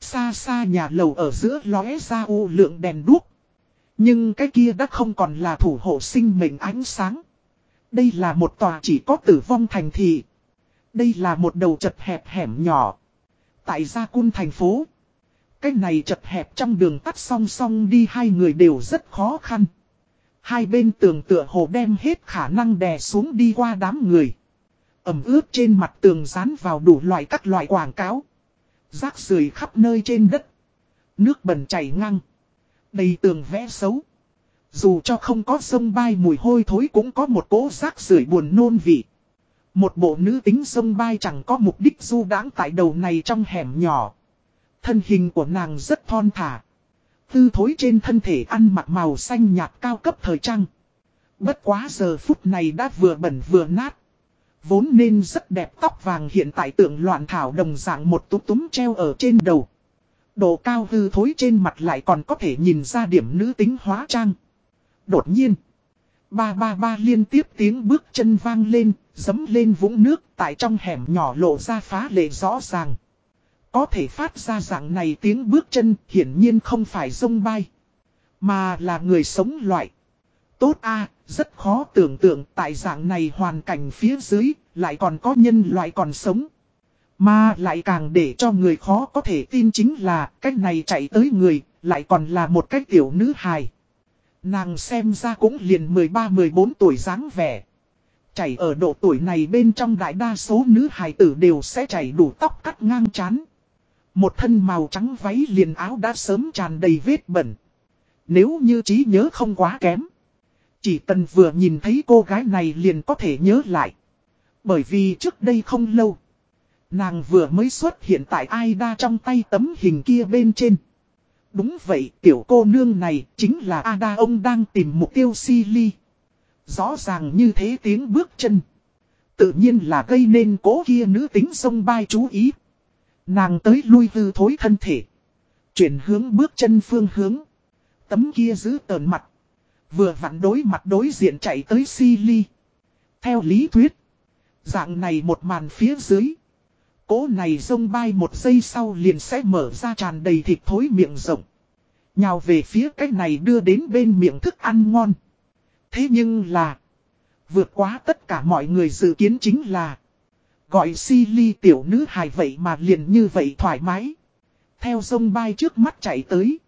Xa xa nhà lầu ở giữa lóe ra u lượng đèn đuốc. Nhưng cái kia đã không còn là thủ hộ sinh mệnh ánh sáng. Đây là một tòa chỉ có tử vong thành thị. Đây là một đầu chật hẹp hẻm nhỏ. Tại gia cun thành phố. Cái này chật hẹp trong đường tắt song song đi hai người đều rất khó khăn. Hai bên tường tựa hồ đem hết khả năng đè xuống đi qua đám người. Ẩm ướt trên mặt tường dán vào đủ loại các loại quảng cáo. Rác rưởi khắp nơi trên đất. Nước bẩn chảy ngang. Đầy tường vẽ xấu. Dù cho không có sông bay mùi hôi thối cũng có một cỗ rác rưởi buồn nôn vị. Một bộ nữ tính sông bay chẳng có mục đích du đáng tại đầu này trong hẻm nhỏ. Thân hình của nàng rất thon thả. Tư thối trên thân thể ăn mặc màu xanh nhạt cao cấp thời trang. Bất quá giờ phút này đã vừa bẩn vừa nát. Vốn nên rất đẹp tóc vàng hiện tại tượng loạn thảo đồng dạng một túm túm treo ở trên đầu. Độ cao hư thối trên mặt lại còn có thể nhìn ra điểm nữ tính hóa trang. Đột nhiên. Ba ba ba liên tiếp tiếng bước chân vang lên, dấm lên vũng nước tại trong hẻm nhỏ lộ ra phá lệ rõ ràng. Có thể phát ra dạng này tiếng bước chân hiển nhiên không phải rông bay. Mà là người sống loại. Tốt a rất khó tưởng tượng tại dạng này hoàn cảnh phía dưới, lại còn có nhân loại còn sống. Mà lại càng để cho người khó có thể tin chính là cách này chạy tới người, lại còn là một cách tiểu nữ hài. Nàng xem ra cũng liền 13-14 tuổi dáng vẻ. Chảy ở độ tuổi này bên trong đại đa số nữ hài tử đều sẽ chảy đủ tóc cắt ngang chán. Một thân màu trắng váy liền áo đã sớm tràn đầy vết bẩn. Nếu như trí nhớ không quá kém. Chỉ cần vừa nhìn thấy cô gái này liền có thể nhớ lại. Bởi vì trước đây không lâu. Nàng vừa mới xuất hiện tại Aida trong tay tấm hình kia bên trên. Đúng vậy, tiểu cô nương này chính là Ada ông đang tìm mục tiêu Silly. Rõ ràng như thế tiếng bước chân. Tự nhiên là gây nên cố kia nữ tính sông bay chú ý. Nàng tới lui hư thối thân thể. Chuyển hướng bước chân phương hướng. Tấm kia giữ tờn mặt. Vừa vặn đối mặt đối diện chạy tới Silly. Theo lý thuyết. Dạng này một màn phía dưới. Cố này sông bay một giây sau liền sẽ mở ra tràn đầy thịt thối miệng rộng. Nhào về phía cái này đưa đến bên miệng thức ăn ngon. Thế nhưng là. Vượt quá tất cả mọi người dự kiến chính là. Gọi si ly tiểu nữ hài vậy mà liền như vậy thoải mái. Theo sông bay trước mắt chạy tới.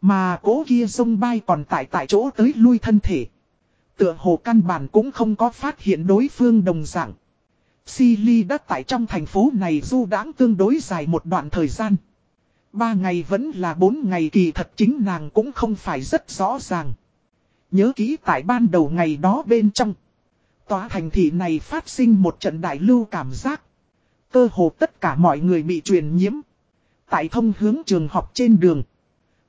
Mà cố kia sông bay còn tại tại chỗ tới lui thân thể. Tựa hồ căn bản cũng không có phát hiện đối phương đồng dạng. Silly đã tại trong thành phố này du đáng tương đối dài một đoạn thời gian. Ba ngày vẫn là bốn ngày kỳ thật chính nàng cũng không phải rất rõ ràng. Nhớ kỹ tại ban đầu ngày đó bên trong. Tòa thành thị này phát sinh một trận đại lưu cảm giác. Cơ hồ tất cả mọi người bị truyền nhiễm. Tại thông hướng trường học trên đường.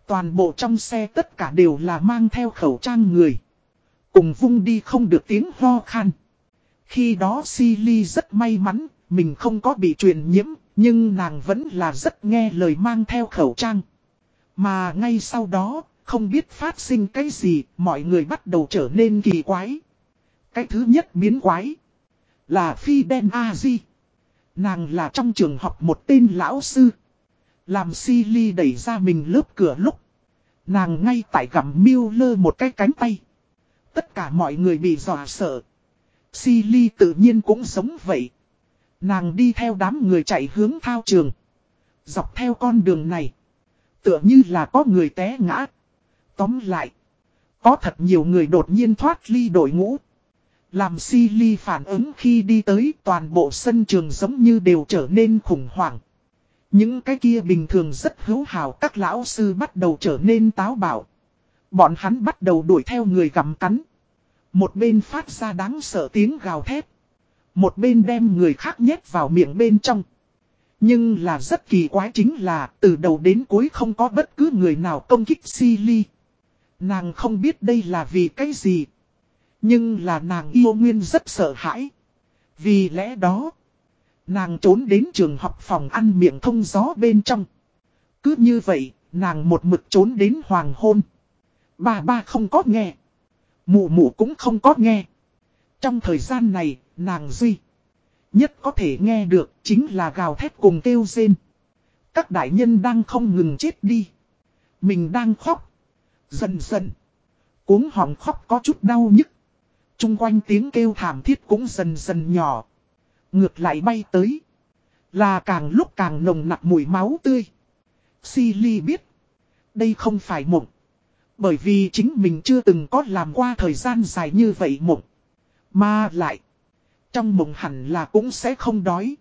Toàn bộ trong xe tất cả đều là mang theo khẩu trang người. Cùng vung đi không được tiếng ho khan. Khi đó Silly rất may mắn, mình không có bị truyền nhiễm, Nhưng nàng vẫn là rất nghe lời mang theo khẩu trang. Mà ngay sau đó, không biết phát sinh cái gì, mọi người bắt đầu trở nên kỳ quái. Cái thứ nhất biến quái là Phi Đen A-di. Nàng là trong trường học một tên lão sư. Làm Silly đẩy ra mình lớp cửa lúc. Nàng ngay tại gặm miêu lơ một cái cánh tay. Tất cả mọi người bị dò sợ. Si ly tự nhiên cũng sống vậy. Nàng đi theo đám người chạy hướng thao trường. Dọc theo con đường này. Tựa như là có người té ngã. Tóm lại. Có thật nhiều người đột nhiên thoát ly đội ngũ. Làm si ly phản ứng khi đi tới toàn bộ sân trường giống như đều trở nên khủng hoảng. Những cái kia bình thường rất hữu hào các lão sư bắt đầu trở nên táo bạo. Bọn hắn bắt đầu đuổi theo người gặm cắn. Một bên phát ra đáng sợ tiếng gào thét. Một bên đem người khác nhét vào miệng bên trong. Nhưng là rất kỳ quái chính là từ đầu đến cuối không có bất cứ người nào công kích Silly. Nàng không biết đây là vì cái gì. Nhưng là nàng yêu nguyên rất sợ hãi. Vì lẽ đó, nàng trốn đến trường học phòng ăn miệng thông gió bên trong. Cứ như vậy, nàng một mực trốn đến hoàng hôn. Bà ba không có nghe. Mụ mụ cũng không có nghe. Trong thời gian này, nàng duy. Nhất có thể nghe được chính là gào thét cùng kêu rên. Các đại nhân đang không ngừng chết đi. Mình đang khóc. Dần dần. Cuống họng khóc có chút đau nhức. Trung quanh tiếng kêu thảm thiết cũng dần dần nhỏ. Ngược lại bay tới. Là càng lúc càng nồng nặc mùi máu tươi. Silly biết. Đây không phải mộng. Bởi vì chính mình chưa từng có làm qua thời gian dài như vậy mộng. Mà lại. Trong mộng hẳn là cũng sẽ không đói.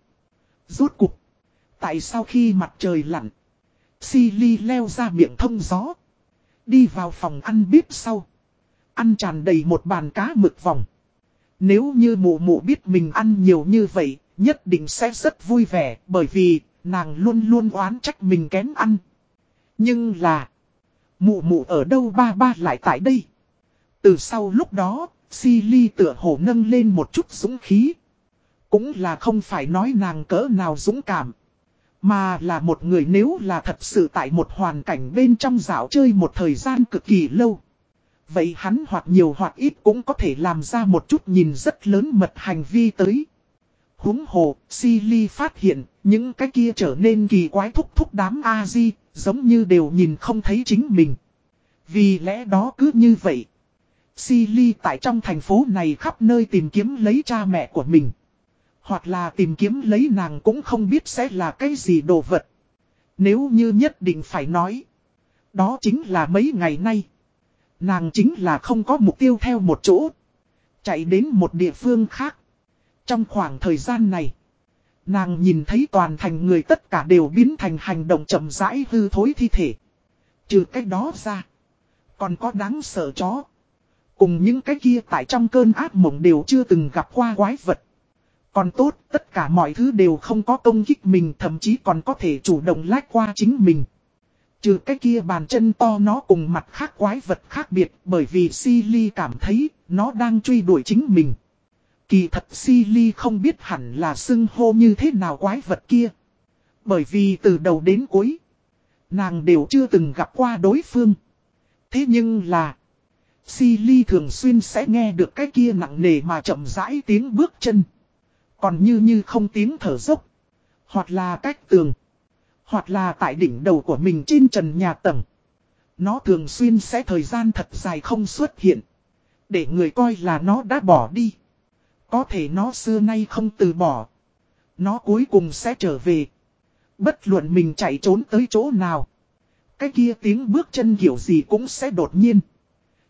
Rốt cục. Tại sao khi mặt trời lặn. Silly leo ra miệng thông gió. Đi vào phòng ăn bếp sau. Ăn tràn đầy một bàn cá mực vòng. Nếu như mụ mụ biết mình ăn nhiều như vậy, nhất định sẽ rất vui vẻ bởi vì nàng luôn luôn oán trách mình kém ăn. Nhưng là, mụ mụ ở đâu ba ba lại tại đây. Từ sau lúc đó, si ly tựa hồ nâng lên một chút dũng khí. Cũng là không phải nói nàng cỡ nào dũng cảm. Mà là một người nếu là thật sự tại một hoàn cảnh bên trong dạo chơi một thời gian cực kỳ lâu. Vậy hắn hoặc nhiều hoặc ít cũng có thể làm ra một chút nhìn rất lớn mật hành vi tới. Húng hồ, Silly phát hiện, những cái kia trở nên kỳ quái thúc thúc đám A-di, giống như đều nhìn không thấy chính mình. Vì lẽ đó cứ như vậy. Silly tại trong thành phố này khắp nơi tìm kiếm lấy cha mẹ của mình. Hoặc là tìm kiếm lấy nàng cũng không biết sẽ là cái gì đồ vật. Nếu như nhất định phải nói. Đó chính là mấy ngày nay. Nàng chính là không có mục tiêu theo một chỗ. Chạy đến một địa phương khác. Trong khoảng thời gian này. Nàng nhìn thấy toàn thành người tất cả đều biến thành hành động chậm rãi hư thối thi thể. Trừ cách đó ra. Còn có đáng sợ chó. Cùng những cái kia tại trong cơn ác mộng đều chưa từng gặp qua quái vật. Còn tốt, tất cả mọi thứ đều không có công kích mình thậm chí còn có thể chủ động lách qua chính mình. Trừ cái kia bàn chân to nó cùng mặt khác quái vật khác biệt bởi vì Silly cảm thấy nó đang truy đuổi chính mình. Kỳ thật Silly không biết hẳn là xưng hô như thế nào quái vật kia. Bởi vì từ đầu đến cuối, nàng đều chưa từng gặp qua đối phương. Thế nhưng là, Silly thường xuyên sẽ nghe được cái kia nặng nề mà chậm rãi tiếng bước chân. Còn như như không tiếng thở dốc. Hoặc là cách tường. Hoặc là tại đỉnh đầu của mình trên trần nhà tầng. Nó thường xuyên sẽ thời gian thật dài không xuất hiện. Để người coi là nó đã bỏ đi. Có thể nó xưa nay không từ bỏ. Nó cuối cùng sẽ trở về. Bất luận mình chạy trốn tới chỗ nào. Cái kia tiếng bước chân kiểu gì cũng sẽ đột nhiên.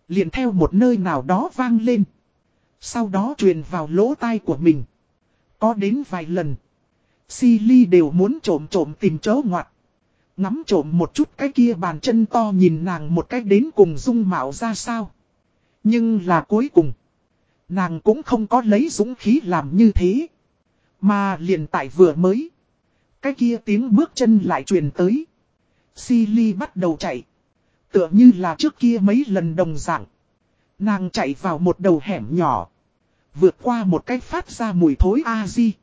liền theo một nơi nào đó vang lên. Sau đó truyền vào lỗ tai của mình. Có đến vài lần. Silly đều muốn trộm trộm tìm chớ ngoặt. Ngắm trộm một chút cái kia bàn chân to nhìn nàng một cách đến cùng dung mạo ra sao. Nhưng là cuối cùng. Nàng cũng không có lấy dũng khí làm như thế. Mà liền tại vừa mới. Cái kia tiếng bước chân lại truyền tới. Silly bắt đầu chạy. Tựa như là trước kia mấy lần đồng dạng. Nàng chạy vào một đầu hẻm nhỏ. Vượt qua một cái phát ra mùi thối a di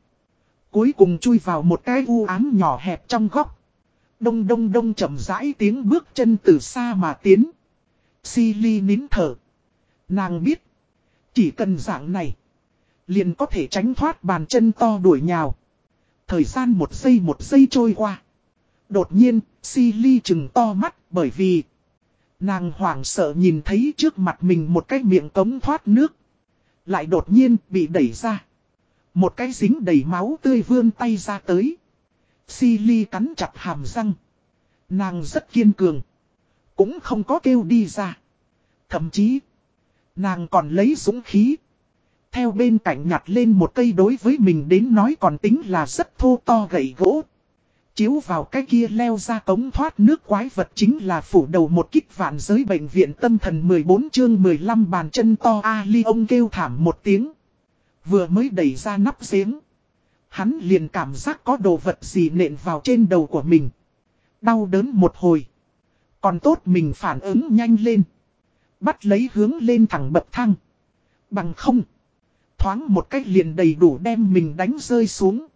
Cuối cùng chui vào một cái u ám nhỏ hẹp trong góc. Đông đông đông chậm rãi tiếng bước chân từ xa mà tiến. Silly nín thở. Nàng biết. Chỉ cần dạng này. Liền có thể tránh thoát bàn chân to đuổi nhào. Thời gian một giây một giây trôi qua. Đột nhiên, Silly chừng to mắt bởi vì Nàng hoảng sợ nhìn thấy trước mặt mình một cái miệng cống thoát nước. Lại đột nhiên bị đẩy ra. Một cái dính đầy máu tươi vươn tay ra tới. Silly cắn chặt hàm răng. Nàng rất kiên cường. Cũng không có kêu đi ra. Thậm chí, nàng còn lấy dũng khí. Theo bên cạnh nhặt lên một cây đối với mình đến nói còn tính là rất thô to gậy gỗ. Chiếu vào cái kia leo ra cống thoát nước quái vật chính là phủ đầu một kích vạn giới bệnh viện tâm thần 14 chương 15 bàn chân to A ly ông kêu thảm một tiếng. Vừa mới đẩy ra nắp giếng. Hắn liền cảm giác có đồ vật gì nện vào trên đầu của mình. Đau đớn một hồi. Còn tốt mình phản ứng nhanh lên. Bắt lấy hướng lên thẳng bậc thang. Bằng không. Thoáng một cách liền đầy đủ đem mình đánh rơi xuống.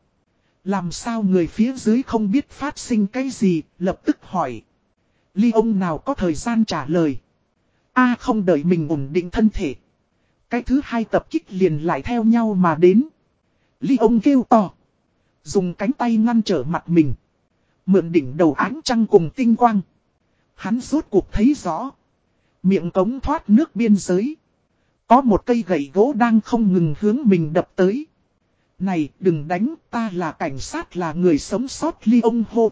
Làm sao người phía dưới không biết phát sinh cái gì, lập tức hỏi. Ly ông nào có thời gian trả lời. A không đợi mình ổn định thân thể. Cái thứ hai tập kích liền lại theo nhau mà đến. Ly ông kêu to. Dùng cánh tay ngăn trở mặt mình. Mượn đỉnh đầu ánh trăng cùng tinh quang. Hắn rốt cuộc thấy rõ. Miệng cống thoát nước biên giới. Có một cây gậy gỗ đang không ngừng hướng mình đập tới. Này đừng đánh ta là cảnh sát là người sống sót ly ông hô.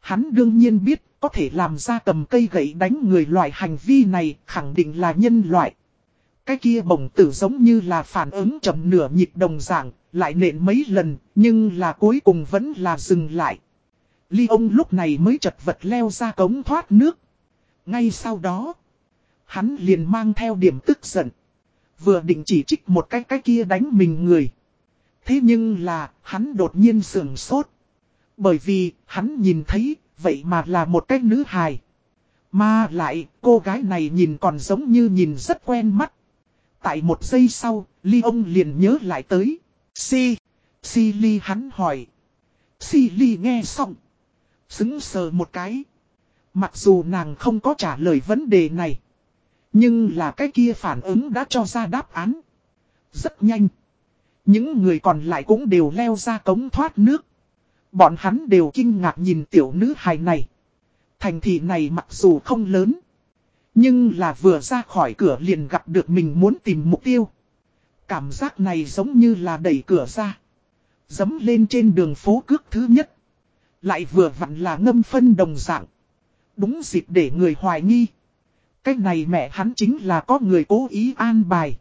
Hắn đương nhiên biết có thể làm ra cầm cây gậy đánh người loại hành vi này khẳng định là nhân loại. Cái kia bổng tử giống như là phản ứng chậm nửa nhịp đồng dạng, lại nện mấy lần, nhưng là cuối cùng vẫn là dừng lại. Ly ông lúc này mới chật vật leo ra cống thoát nước. Ngay sau đó, hắn liền mang theo điểm tức giận. Vừa định chỉ trích một cái cái kia đánh mình người. Thế nhưng là, hắn đột nhiên sưởng sốt. Bởi vì, hắn nhìn thấy, vậy mà là một cái nữ hài. Mà lại, cô gái này nhìn còn giống như nhìn rất quen mắt. Tại một giây sau, Ly ông liền nhớ lại tới. Si, Si Ly hắn hỏi. Si Ly nghe xong. Xứng sờ một cái. Mặc dù nàng không có trả lời vấn đề này. Nhưng là cái kia phản ứng đã cho ra đáp án. Rất nhanh. Những người còn lại cũng đều leo ra cống thoát nước. Bọn hắn đều kinh ngạc nhìn tiểu nữ hài này. Thành thị này mặc dù không lớn. Nhưng là vừa ra khỏi cửa liền gặp được mình muốn tìm mục tiêu. Cảm giác này giống như là đẩy cửa ra. Dấm lên trên đường phố cước thứ nhất. Lại vừa vặn là ngâm phân đồng dạng. Đúng dịp để người hoài nghi. Cái này mẹ hắn chính là có người cố ý an bài.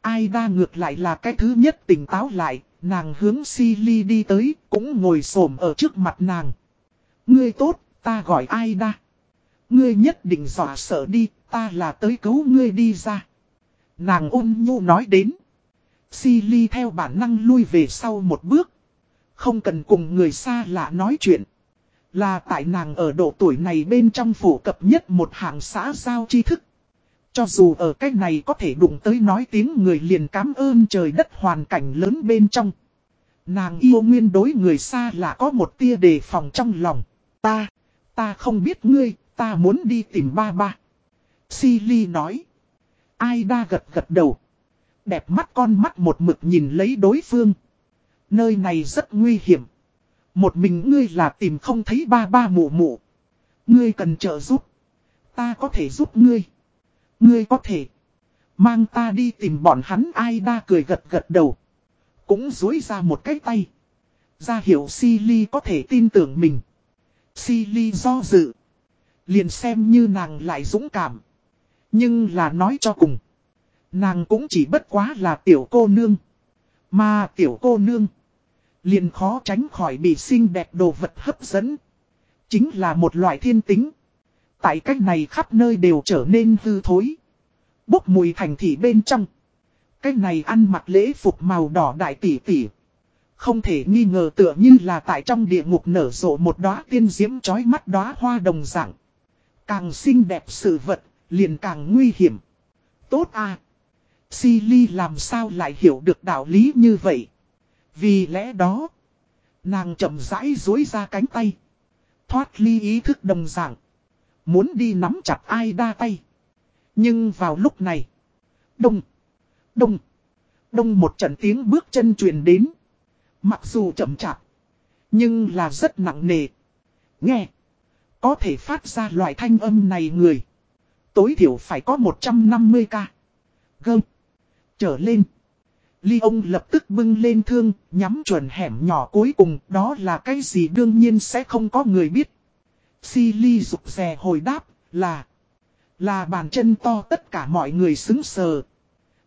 Ai đa ngược lại là cái thứ nhất tỉnh táo lại, nàng hướng Silly đi tới, cũng ngồi xổm ở trước mặt nàng. Ngươi tốt, ta gọi ai đa. Ngươi nhất định dọa sợ đi, ta là tới cứu ngươi đi ra. Nàng ôn nhu nói đến. Silly theo bản năng lui về sau một bước. Không cần cùng người xa lạ nói chuyện. Là tại nàng ở độ tuổi này bên trong phổ cập nhất một hạng xã giao tri thức. Cho dù ở cách này có thể đụng tới nói tiếng người liền cảm ơn trời đất hoàn cảnh lớn bên trong. Nàng yêu nguyên đối người xa là có một tia đề phòng trong lòng. Ta, ta không biết ngươi, ta muốn đi tìm ba ba. Silly nói. Ai đa gật gật đầu. Đẹp mắt con mắt một mực nhìn lấy đối phương. Nơi này rất nguy hiểm. Một mình ngươi là tìm không thấy ba ba mụ mụ. Ngươi cần trợ giúp. Ta có thể giúp ngươi. Ngươi có thể. Mang ta đi tìm bọn hắn ai đa cười gật gật đầu. Cũng dối ra một cái tay. Ra hiểu Silly có thể tin tưởng mình. Silly do dự. Liền xem như nàng lại dũng cảm. Nhưng là nói cho cùng. Nàng cũng chỉ bất quá là tiểu cô nương. Mà tiểu cô nương. Liền khó tránh khỏi bị xinh đẹp đồ vật hấp dẫn. Chính là một loại thiên tính. Tại cách này khắp nơi đều trở nên hư thối. Bốc mùi thành thị bên trong. Cách này ăn mặc lễ phục màu đỏ đại tỷ tỷ. Không thể nghi ngờ tựa như là tại trong địa ngục nở rộ một đóa tiên diễm chói mắt đóa hoa đồng dạng. Càng xinh đẹp sự vật, liền càng nguy hiểm. Tốt à! Silly làm sao lại hiểu được đạo lý như vậy? Vì lẽ đó, Nàng chậm rãi dối ra cánh tay. Thoát ly ý thức đồng dạng. Muốn đi nắm chặt ai đa tay. Nhưng vào lúc này. Đông. Đông. Đông một trận tiếng bước chân truyền đến. Mặc dù chậm chạp. Nhưng là rất nặng nề. Nghe. Có thể phát ra loại thanh âm này người. Tối thiểu phải có 150 ca. Gơm. Trở lên. Ly ông lập tức bưng lên thương, nhắm chuẩn hẻm nhỏ cuối cùng, đó là cái gì đương nhiên sẽ không có người biết. Si Ly rụt rè hồi đáp, là, là bàn chân to tất cả mọi người xứng sờ.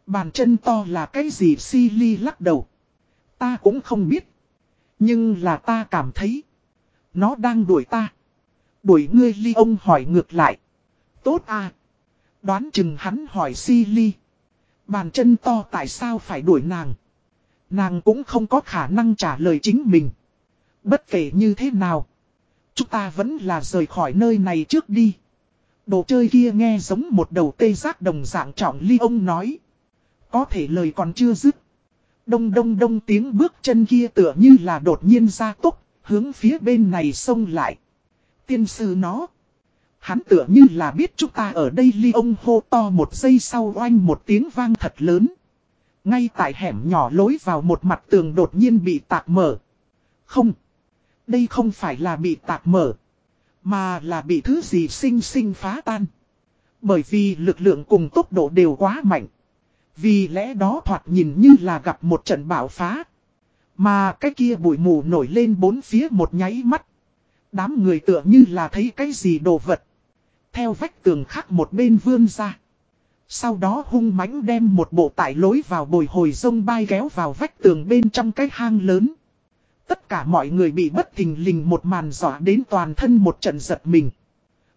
Bàn chân to là cái gì Si Ly lắc đầu. Ta cũng không biết. Nhưng là ta cảm thấy, nó đang đuổi ta. Đuổi ngươi Ly ông hỏi ngược lại. Tốt à. Đoán chừng hắn hỏi Si Ly. Bàn chân to tại sao phải đuổi nàng. Nàng cũng không có khả năng trả lời chính mình. Bất kể như thế nào. Chúng ta vẫn là rời khỏi nơi này trước đi. Đồ chơi kia nghe giống một đầu tê giác đồng dạng trọng ly ông nói. Có thể lời còn chưa dứt. Đông đông đông tiếng bước chân kia tựa như là đột nhiên ra tốc, hướng phía bên này xông lại. Tiên sư nó. Hắn tựa như là biết chúng ta ở đây ly ông hô to một giây sau oanh một tiếng vang thật lớn. Ngay tại hẻm nhỏ lối vào một mặt tường đột nhiên bị tạc mở. Không. Đây không phải là bị tạc mở. Mà là bị thứ gì sinh sinh phá tan. Bởi vì lực lượng cùng tốc độ đều quá mạnh. Vì lẽ đó thoạt nhìn như là gặp một trận bạo phá. Mà cái kia bụi mù nổi lên bốn phía một nháy mắt. Đám người tựa như là thấy cái gì đồ vật theo vách tường khác một bên vươn ra. Sau đó hung mãnh đem một bộ tải lối vào bồi hồi sông bay kéo vào vách tường bên trong cái hang lớn. Tất cả mọi người bị bất thình lình một màn dọa đến toàn thân một trận giật mình.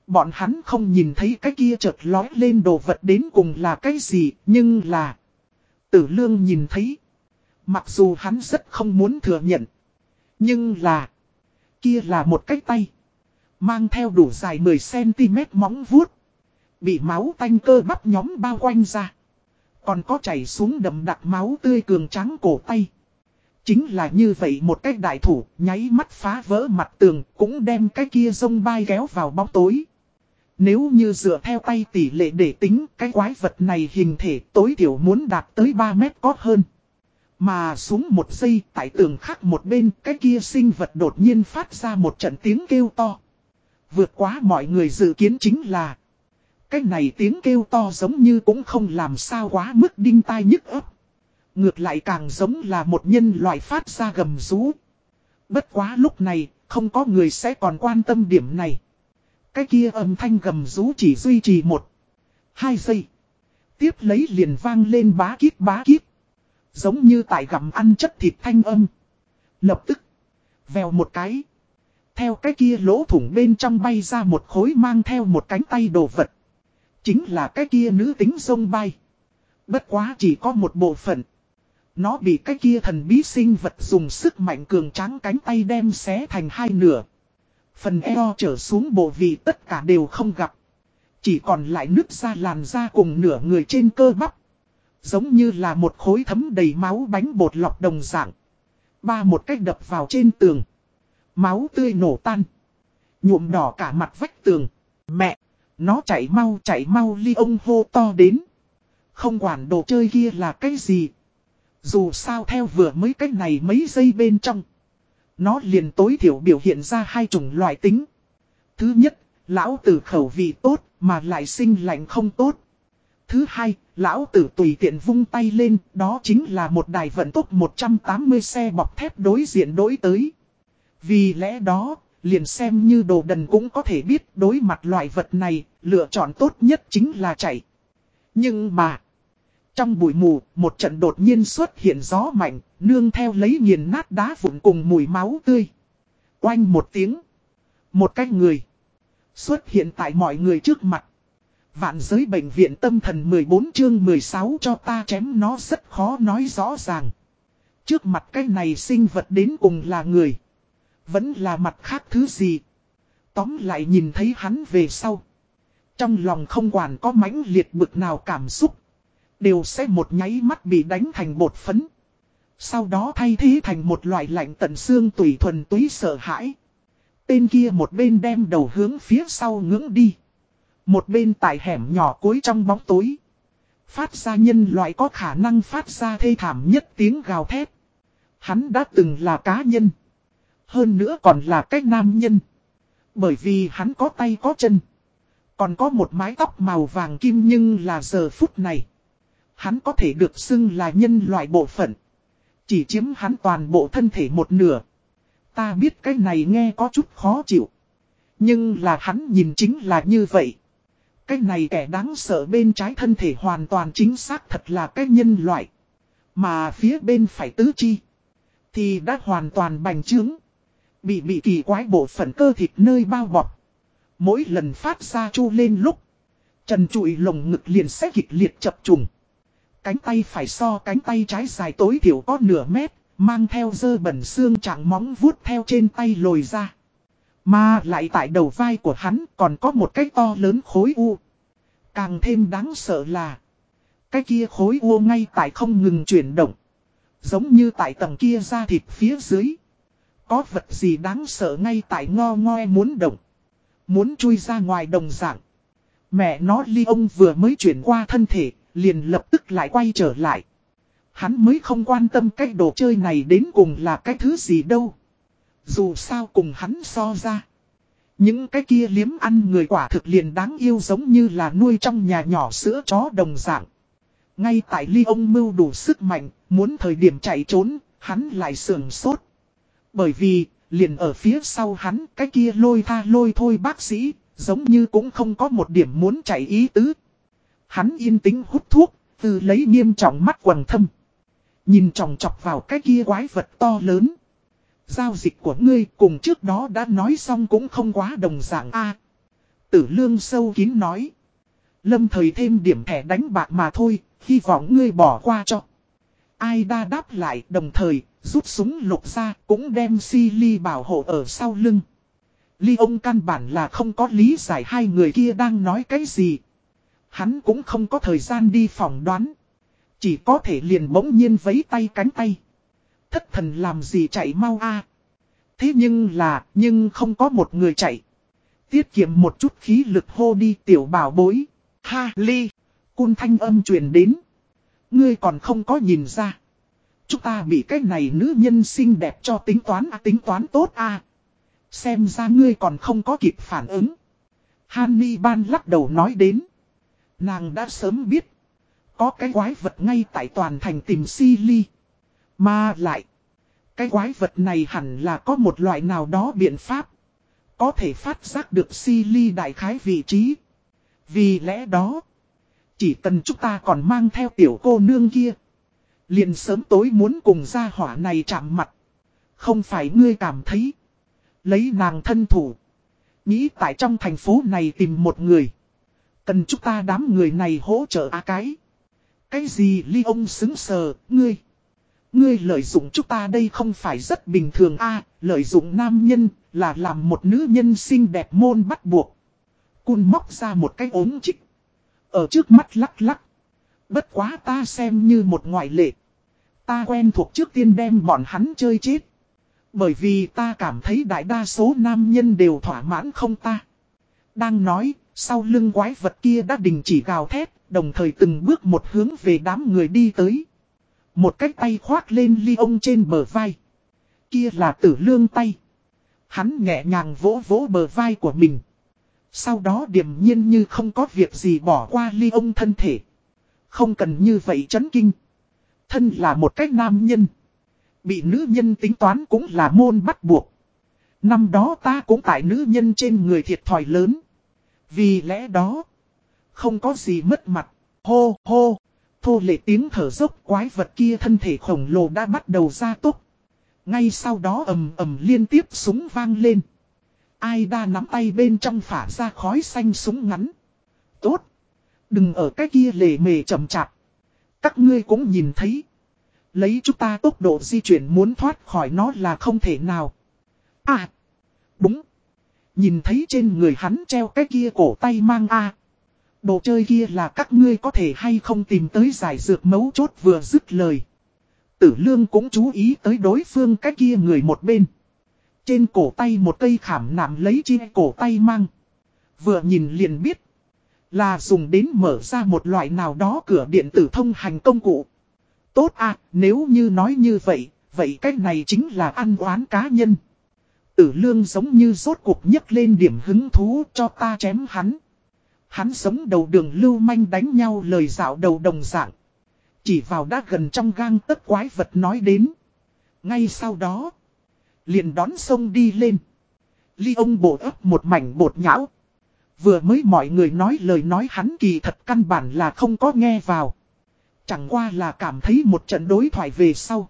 Bọn hắn không nhìn thấy cái kia chợt lói lên đồ vật đến cùng là cái gì, nhưng là... Tử lương nhìn thấy. Mặc dù hắn rất không muốn thừa nhận. Nhưng là... Kia là một cái tay. Mang theo đủ dài 10cm móng vuốt. Bị máu tanh cơ bắp nhóm bao quanh ra. Còn có chảy xuống đầm đặc máu tươi cường trắng cổ tay. Chính là như vậy một cách đại thủ, nháy mắt phá vỡ mặt tường, cũng đem cái kia sông bay kéo vào bóng tối. Nếu như dựa theo tay tỷ lệ để tính, cái quái vật này hình thể tối thiểu muốn đạt tới 3 mét có hơn. Mà xuống một giây, tại tường khác một bên, cái kia sinh vật đột nhiên phát ra một trận tiếng kêu to. Vượt quá mọi người dự kiến chính là. Cái này tiếng kêu to giống như cũng không làm sao quá mức đinh tai nhức ấp Ngược lại càng giống là một nhân loại phát ra gầm rú. Bất quá lúc này, không có người sẽ còn quan tâm điểm này. Cái kia âm thanh gầm rú chỉ duy trì một, Hai giây. Tiếp lấy liền vang lên bá kiếp bá kiếp. Giống như tại gặm ăn chất thịt thanh âm. Lập tức, Vèo một cái theo cái kia lỗ thủng bên trong bay ra một khối mang theo một cánh tay đồ vật. Chính là cái kia nữ tính sông bay. Bất quá chỉ có một bộ phận. Nó bị cái kia thần bí sinh vật dùng sức mạnh cường tráng cánh tay đem xé thành hai nửa. Phần eo trở xuống bộ vị tất cả đều không gặp. Chỉ còn lại nứt ra làn da cùng nửa người trên cơ bắp. Giống như là một khối thấm đầy máu bánh bột lọc đồng dạng. Ba một cách đập vào trên tường. Máu tươi nổ tan. Nhuộm đỏ cả mặt vách tường. Mẹ! Nó chạy mau chạy mau ly ông hô to đến. Không quản đồ chơi kia là cái gì. Dù sao theo vừa mới cái này mấy giây bên trong. Nó liền tối thiểu biểu hiện ra hai chủng loại tính. Thứ nhất, lão tử khẩu vị tốt mà lại sinh lạnh không tốt. Thứ hai, lão tử tùy tiện vung tay lên, đó chính là một đài vận tốc 180 xe bọc thép đối diện đối tới. Vì lẽ đó, liền xem như đồ đần cũng có thể biết đối mặt loại vật này, lựa chọn tốt nhất chính là chạy. Nhưng mà, trong bụi mù, một trận đột nhiên xuất hiện gió mạnh, nương theo lấy nghiền nát đá vụn cùng mùi máu tươi. Oanh một tiếng, một cái người xuất hiện tại mọi người trước mặt. Vạn giới bệnh viện tâm thần 14 chương 16 cho ta chém nó rất khó nói rõ ràng. Trước mặt cái này sinh vật đến cùng là người. Vẫn là mặt khác thứ gì. Tóm lại nhìn thấy hắn về sau. Trong lòng không quản có mãnh liệt bực nào cảm xúc. Đều sẽ một nháy mắt bị đánh thành bột phấn. Sau đó thay thế thành một loại lạnh tận xương tùy thuần túy sợ hãi. Tên kia một bên đem đầu hướng phía sau ngưỡng đi. Một bên tại hẻm nhỏ cuối trong bóng tối. Phát ra nhân loại có khả năng phát ra thê thảm nhất tiếng gào thét. Hắn đã từng là cá nhân. Hơn nữa còn là cách nam nhân. Bởi vì hắn có tay có chân. Còn có một mái tóc màu vàng kim nhưng là giờ phút này. Hắn có thể được xưng là nhân loại bộ phận. Chỉ chiếm hắn toàn bộ thân thể một nửa. Ta biết cái này nghe có chút khó chịu. Nhưng là hắn nhìn chính là như vậy. Cái này kẻ đáng sợ bên trái thân thể hoàn toàn chính xác thật là cái nhân loại. Mà phía bên phải tứ chi. Thì đã hoàn toàn bành trướng. Bị bị kỳ quái bộ phận cơ thịt nơi bao bọc. Mỗi lần phát ra chu lên lúc. Trần trụi lồng ngực liền sẽ kịch liệt chập trùng. Cánh tay phải so cánh tay trái dài tối thiểu có nửa mét. Mang theo dơ bẩn xương chẳng móng vuốt theo trên tay lồi ra. Mà lại tại đầu vai của hắn còn có một cái to lớn khối u. Càng thêm đáng sợ là. Cái kia khối u ngay tại không ngừng chuyển động. Giống như tại tầng kia ra thịt phía dưới. Có vật gì đáng sợ ngay tại ngo ngoe muốn động. Muốn chui ra ngoài đồng dạng. Mẹ nó ly ông vừa mới chuyển qua thân thể, liền lập tức lại quay trở lại. Hắn mới không quan tâm cái đồ chơi này đến cùng là cái thứ gì đâu. Dù sao cùng hắn so ra. Những cái kia liếm ăn người quả thực liền đáng yêu giống như là nuôi trong nhà nhỏ sữa chó đồng dạng. Ngay tại ly ông mưu đủ sức mạnh, muốn thời điểm chạy trốn, hắn lại sườn sốt. Bởi vì, liền ở phía sau hắn, cái kia lôi tha lôi thôi bác sĩ, giống như cũng không có một điểm muốn chạy ý tứ. Hắn yên tĩnh hút thuốc, từ lấy nghiêm trọng mắt quần thâm. Nhìn tròng chọc vào cái kia quái vật to lớn. Giao dịch của ngươi cùng trước đó đã nói xong cũng không quá đồng dạng a Tử lương sâu kín nói. Lâm thời thêm điểm thẻ đánh bạc mà thôi, hy vọng ngươi bỏ qua cho. Ai đa đáp lại đồng thời, rút súng lục ra cũng đem si ly bảo hộ ở sau lưng. Ly ông căn bản là không có lý giải hai người kia đang nói cái gì. Hắn cũng không có thời gian đi phỏng đoán. Chỉ có thể liền bỗng nhiên vấy tay cánh tay. Thất thần làm gì chạy mau a Thế nhưng là, nhưng không có một người chạy. Tiết kiệm một chút khí lực hô đi tiểu bảo bối. Ha ly. Cun thanh âm truyền đến. Ngươi còn không có nhìn ra. Chúng ta bị cái này nữ nhân xinh đẹp cho tính toán à, tính toán tốt à. Xem ra ngươi còn không có kịp phản ứng. Hanni ban lắc đầu nói đến. Nàng đã sớm biết. Có cái quái vật ngay tại toàn thành tìm si ly. Mà lại. Cái quái vật này hẳn là có một loại nào đó biện pháp. Có thể phát giác được si ly đại khái vị trí. Vì lẽ đó. Chỉ cần chúng ta còn mang theo tiểu cô nương kia. Liền sớm tối muốn cùng gia hỏa này chạm mặt. Không phải ngươi cảm thấy. Lấy nàng thân thủ. Nghĩ tại trong thành phố này tìm một người. Cần chúng ta đám người này hỗ trợ a cái. Cái gì ly ông xứng sờ, ngươi. Ngươi lợi dụng chúng ta đây không phải rất bình thường a lợi dụng nam nhân là làm một nữ nhân xinh đẹp môn bắt buộc. Cun móc ra một cái ốm trích. Ở trước mắt lắc lắc. Bất quá ta xem như một ngoại lệ. Ta quen thuộc trước tiên đem bọn hắn chơi chết. Bởi vì ta cảm thấy đại đa số nam nhân đều thỏa mãn không ta. Đang nói, sau lưng quái vật kia đã đình chỉ gào thét, đồng thời từng bước một hướng về đám người đi tới. Một cách tay khoác lên ly ông trên bờ vai. Kia là tử lương tay. Hắn nhẹ nhàng vỗ vỗ bờ vai của mình. Sau đó điềm nhiên như không có việc gì bỏ qua ly ông thân thể. Không cần như vậy chấn kinh. Thân là một cách nam nhân. Bị nữ nhân tính toán cũng là môn bắt buộc. Năm đó ta cũng tại nữ nhân trên người thiệt thòi lớn. Vì lẽ đó. Không có gì mất mặt. Hô hô. Thô lệ tiếng thở dốc quái vật kia thân thể khổng lồ đã bắt đầu ra tốc. Ngay sau đó ầm ầm liên tiếp súng vang lên. Ai đa nắm tay bên trong phả ra khói xanh súng ngắn. Tốt. Đừng ở cái kia lề mề chậm chạp. Các ngươi cũng nhìn thấy. Lấy chúng ta tốc độ di chuyển muốn thoát khỏi nó là không thể nào. À. Đúng. Nhìn thấy trên người hắn treo cái kia cổ tay mang A. Đồ chơi kia là các ngươi có thể hay không tìm tới giải dược mấu chốt vừa dứt lời. Tử lương cũng chú ý tới đối phương cái kia người một bên. Trên cổ tay một cây khảm nạm lấy chi cổ tay mang. Vừa nhìn liền biết. Là dùng đến mở ra một loại nào đó cửa điện tử thông hành công cụ. Tốt à, nếu như nói như vậy, vậy cách này chính là ăn oán cá nhân. Tử lương giống như rốt cuộc nhấc lên điểm hứng thú cho ta chém hắn. Hắn sống đầu đường lưu manh đánh nhau lời dạo đầu đồng dạng. Chỉ vào đã gần trong gang tất quái vật nói đến. Ngay sau đó, liền đón sông đi lên. Ly ông bộ ấp một mảnh bột nhão. Vừa mới mọi người nói lời nói hắn kỳ thật căn bản là không có nghe vào. Chẳng qua là cảm thấy một trận đối thoại về sau.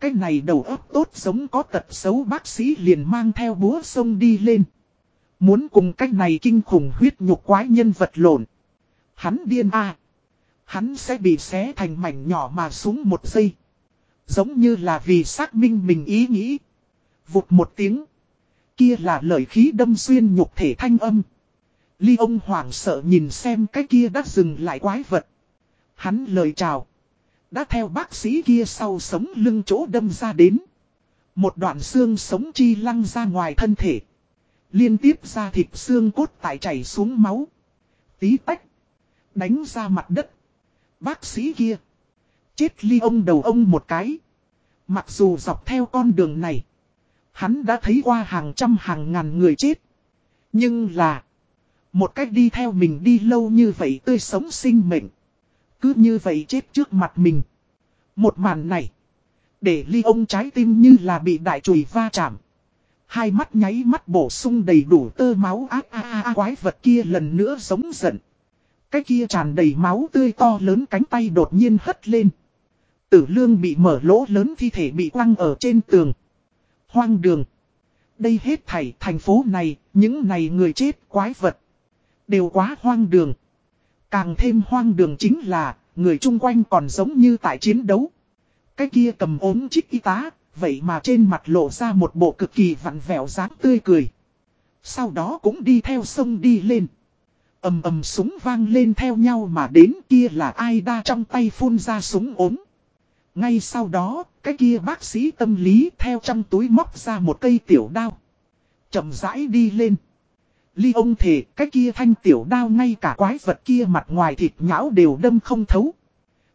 Cái này đầu óc tốt giống có tật xấu bác sĩ liền mang theo búa sông đi lên. Muốn cùng cách này kinh khủng huyết nhục quái nhân vật lộn. Hắn điên à. Hắn sẽ bị xé thành mảnh nhỏ mà xuống một giây. Giống như là vì xác minh mình ý nghĩ. Vụt một tiếng. Kia là lời khí đâm xuyên nhục thể thanh âm. Ly ông hoảng sợ nhìn xem cái kia đã dừng lại quái vật. Hắn lời chào. Đã theo bác sĩ kia sau sống lưng chỗ đâm ra đến. Một đoạn xương sống chi lăng ra ngoài thân thể. Liên tiếp ra thịt xương cốt tại chảy xuống máu. Tí tách. Đánh ra mặt đất. Bác sĩ kia. Chết ly ông đầu ông một cái. Mặc dù dọc theo con đường này. Hắn đã thấy qua hàng trăm hàng ngàn người chết. Nhưng là. Một cách đi theo mình đi lâu như vậy tươi sống sinh mệnh. Cứ như vậy chết trước mặt mình. Một màn này. Để ly ông trái tim như là bị đại chùy va chạm. Hai mắt nháy mắt bổ sung đầy đủ tơ máu ác a a quái vật kia lần nữa giống giận. Cái kia tràn đầy máu tươi to lớn cánh tay đột nhiên hất lên. Tử lương bị mở lỗ lớn thi thể bị quăng ở trên tường. Hoang đường. Đây hết thảy thành phố này, những này người chết quái vật. Đều quá hoang đường. Càng thêm hoang đường chính là, người chung quanh còn giống như tại chiến đấu. Cái kia cầm ốm chích y tá, vậy mà trên mặt lộ ra một bộ cực kỳ vặn vẹo dáng tươi cười. Sau đó cũng đi theo sông đi lên. ầm ầm súng vang lên theo nhau mà đến kia là ai đa trong tay phun ra súng ốm. Ngay sau đó, cái kia bác sĩ tâm lý theo trong túi móc ra một cây tiểu đao. chậm rãi đi lên. Ly ông thề cái kia thanh tiểu đao ngay cả quái vật kia mặt ngoài thịt nhão đều đâm không thấu.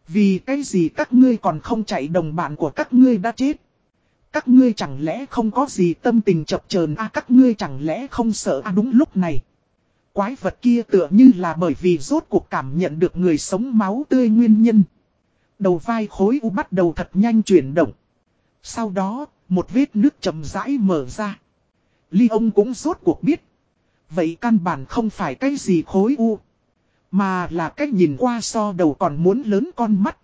Vì cái gì các ngươi còn không chạy đồng bạn của các ngươi đã chết. Các ngươi chẳng lẽ không có gì tâm tình chập chờn à các ngươi chẳng lẽ không sợ à đúng lúc này. Quái vật kia tựa như là bởi vì rốt cuộc cảm nhận được người sống máu tươi nguyên nhân. Đầu vai khối u bắt đầu thật nhanh chuyển động. Sau đó, một vết nước chậm rãi mở ra. Ly ông cũng rốt cuộc biết Vậy căn bản không phải cái gì khối u. Mà là cách nhìn qua so đầu còn muốn lớn con mắt.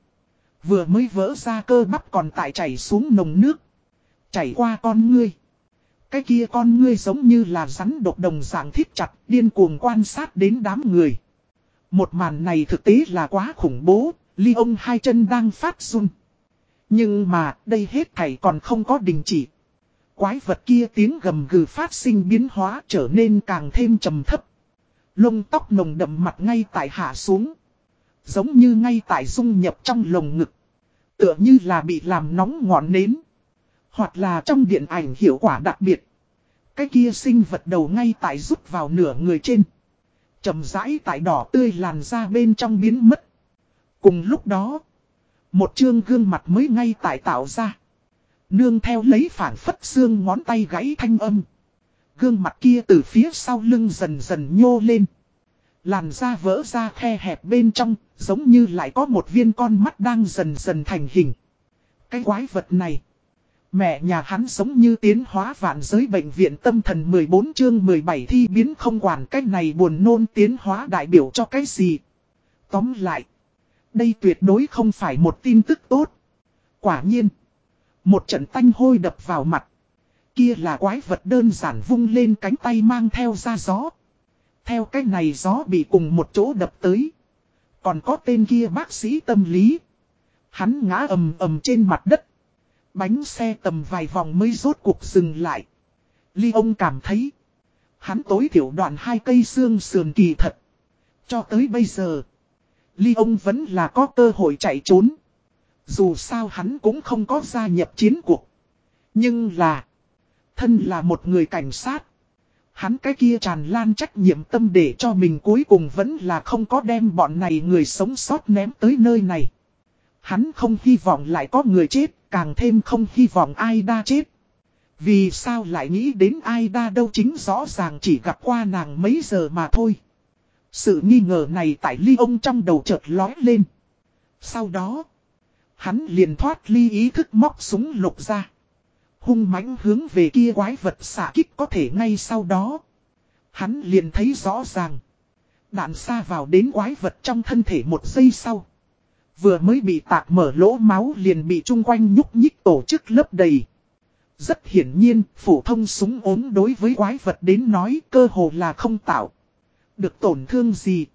Vừa mới vỡ ra cơ bắp còn tại chảy xuống nồng nước. Chảy qua con ngươi. Cái kia con ngươi giống như là rắn độc đồng dạng thiết chặt, điên cuồng quan sát đến đám người. Một màn này thực tế là quá khủng bố, ly ông hai chân đang phát run. Nhưng mà, đây hết thảy còn không có đình chỉ. Quái vật kia tiếng gầm gừ phát sinh biến hóa trở nên càng thêm trầm thấp. Lông tóc nồng đậm mặt ngay tại hạ xuống. Giống như ngay tại dung nhập trong lồng ngực. Tựa như là bị làm nóng ngọn nến. Hoặc là trong điện ảnh hiệu quả đặc biệt. Cái kia sinh vật đầu ngay tại rút vào nửa người trên. trầm rãi tại đỏ tươi làn ra bên trong biến mất. Cùng lúc đó, một chương gương mặt mới ngay tại tạo ra. Nương theo lấy phản phất xương ngón tay gãy thanh âm. Gương mặt kia từ phía sau lưng dần dần nhô lên. Làn da vỡ ra khe hẹp bên trong, giống như lại có một viên con mắt đang dần dần thành hình. Cái quái vật này. Mẹ nhà hắn giống như tiến hóa vạn giới bệnh viện tâm thần 14 chương 17 thi biến không quản cách này buồn nôn tiến hóa đại biểu cho cái gì. Tóm lại. Đây tuyệt đối không phải một tin tức tốt. Quả nhiên. Một trận tanh hôi đập vào mặt. Kia là quái vật đơn giản vung lên cánh tay mang theo ra gió. Theo cái này gió bị cùng một chỗ đập tới. Còn có tên kia bác sĩ tâm lý. Hắn ngã ầm ầm trên mặt đất. Bánh xe tầm vài vòng mới rốt cuộc dừng lại. Ly ông cảm thấy. Hắn tối thiểu đoạn hai cây xương sườn kỳ thật. Cho tới bây giờ. Ly ông vẫn là có cơ hội chạy trốn. Dù sao hắn cũng không có gia nhập chiến cuộc. Nhưng là, thân là một người cảnh sát. Hắn cái kia tràn lan trách nhiệm tâm để cho mình cuối cùng vẫn là không có đem bọn này người sống sót ném tới nơi này. Hắn không hy vọng lại có người chết, càng thêm không hy vọng ai đa chết. Vì sao lại nghĩ đến ai đa đâu chính rõ ràng chỉ gặp qua nàng mấy giờ mà thôi. Sự nghi ngờ này tại ly ông trong đầu chợt lói lên. Sau đó, hắn liền thoát ly ý thức móc súng lục ra. Hung mãnh hướng về kia quái vật xả kích có thể ngay sau đó. Hắn liền thấy rõ ràng. Đạn xa vào đến quái vật trong thân thể một giây sau. Vừa mới bị tạc mở lỗ máu liền bị chung quanh nhúc nhích tổ chức lớp đầy. Rất hiển nhiên, phổ thông súng ốm đối với quái vật đến nói cơ hồ là không tạo. Được tổn thương gì.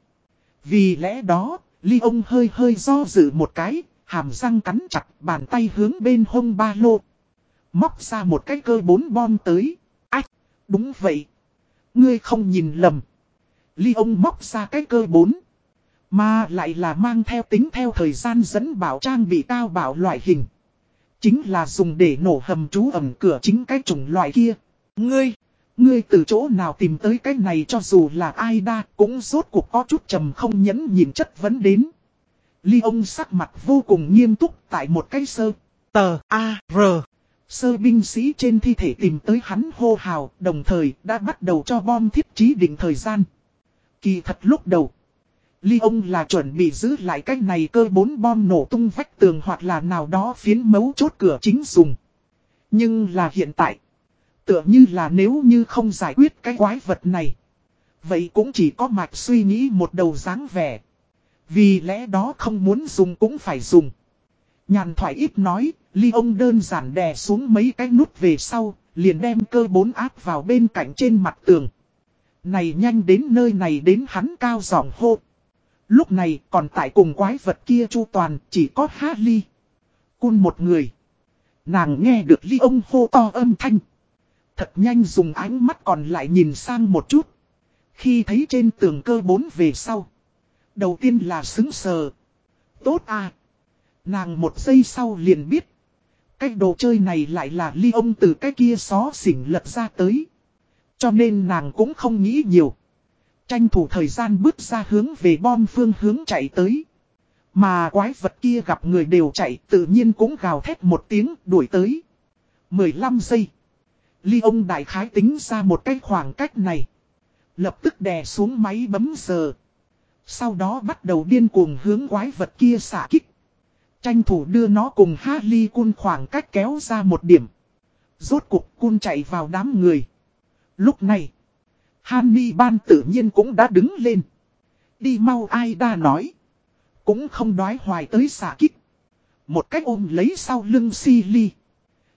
Vì lẽ đó, ly ông hơi hơi do dự một cái, hàm răng cắn chặt bàn tay hướng bên hông ba lô. Móc ra một cái cơ bốn bom tới. Ách, đúng vậy. Ngươi không nhìn lầm. Ly ông móc ra cái cơ bốn. Mà lại là mang theo tính theo thời gian dẫn bảo trang bị cao bảo loại hình. Chính là dùng để nổ hầm trú ẩm cửa chính cái chủng loại kia. Ngươi, ngươi từ chỗ nào tìm tới cái này cho dù là ai đa cũng rốt cuộc có chút trầm không nhẫn nhìn chất vấn đến. Ly ông sắc mặt vô cùng nghiêm túc tại một cái sơ. Tờ A-R. Sơ binh sĩ trên thi thể tìm tới hắn hô hào, đồng thời đã bắt đầu cho bom thiết trí định thời gian. Kỳ thật lúc đầu. Ly ông là chuẩn bị giữ lại cách này cơ bốn bom nổ tung vách tường hoặc là nào đó phiến mấu chốt cửa chính dùng. Nhưng là hiện tại. Tựa như là nếu như không giải quyết cái quái vật này. Vậy cũng chỉ có mạch suy nghĩ một đầu dáng vẻ. Vì lẽ đó không muốn dùng cũng phải dùng. Nhàn thoại ít nói, ly ông đơn giản đè xuống mấy cái nút về sau, liền đem cơ bốn áp vào bên cạnh trên mặt tường. Này nhanh đến nơi này đến hắn cao giọng hô. Lúc này còn tại cùng quái vật kia chu toàn chỉ có há ly. Cun một người. Nàng nghe được ly ông hô to âm thanh. Thật nhanh dùng ánh mắt còn lại nhìn sang một chút. Khi thấy trên tường cơ bốn về sau. Đầu tiên là xứng sờ. Tốt à. Nàng một giây sau liền biết. Cái đồ chơi này lại là ly ông từ cái kia xó xỉnh lật ra tới. Cho nên nàng cũng không nghĩ nhiều. Tranh thủ thời gian bước ra hướng về bom phương hướng chạy tới. Mà quái vật kia gặp người đều chạy, tự nhiên cũng gào thét một tiếng, đuổi tới. 15 giây. Ly ông đại khái tính ra một cái khoảng cách này. Lập tức đè xuống máy bấm giờ. Sau đó bắt đầu điên cuồng hướng quái vật kia xả kích. Tranh thủ đưa nó cùng Harley Cun khoảng cách kéo ra một điểm. Rốt cục Cun chạy vào đám người. Lúc này, Hanni Ban tự nhiên cũng đã đứng lên. Đi mau ai đã nói. Cũng không đoái hoài tới xả kích. Một cách ôm lấy sau lưng si ly.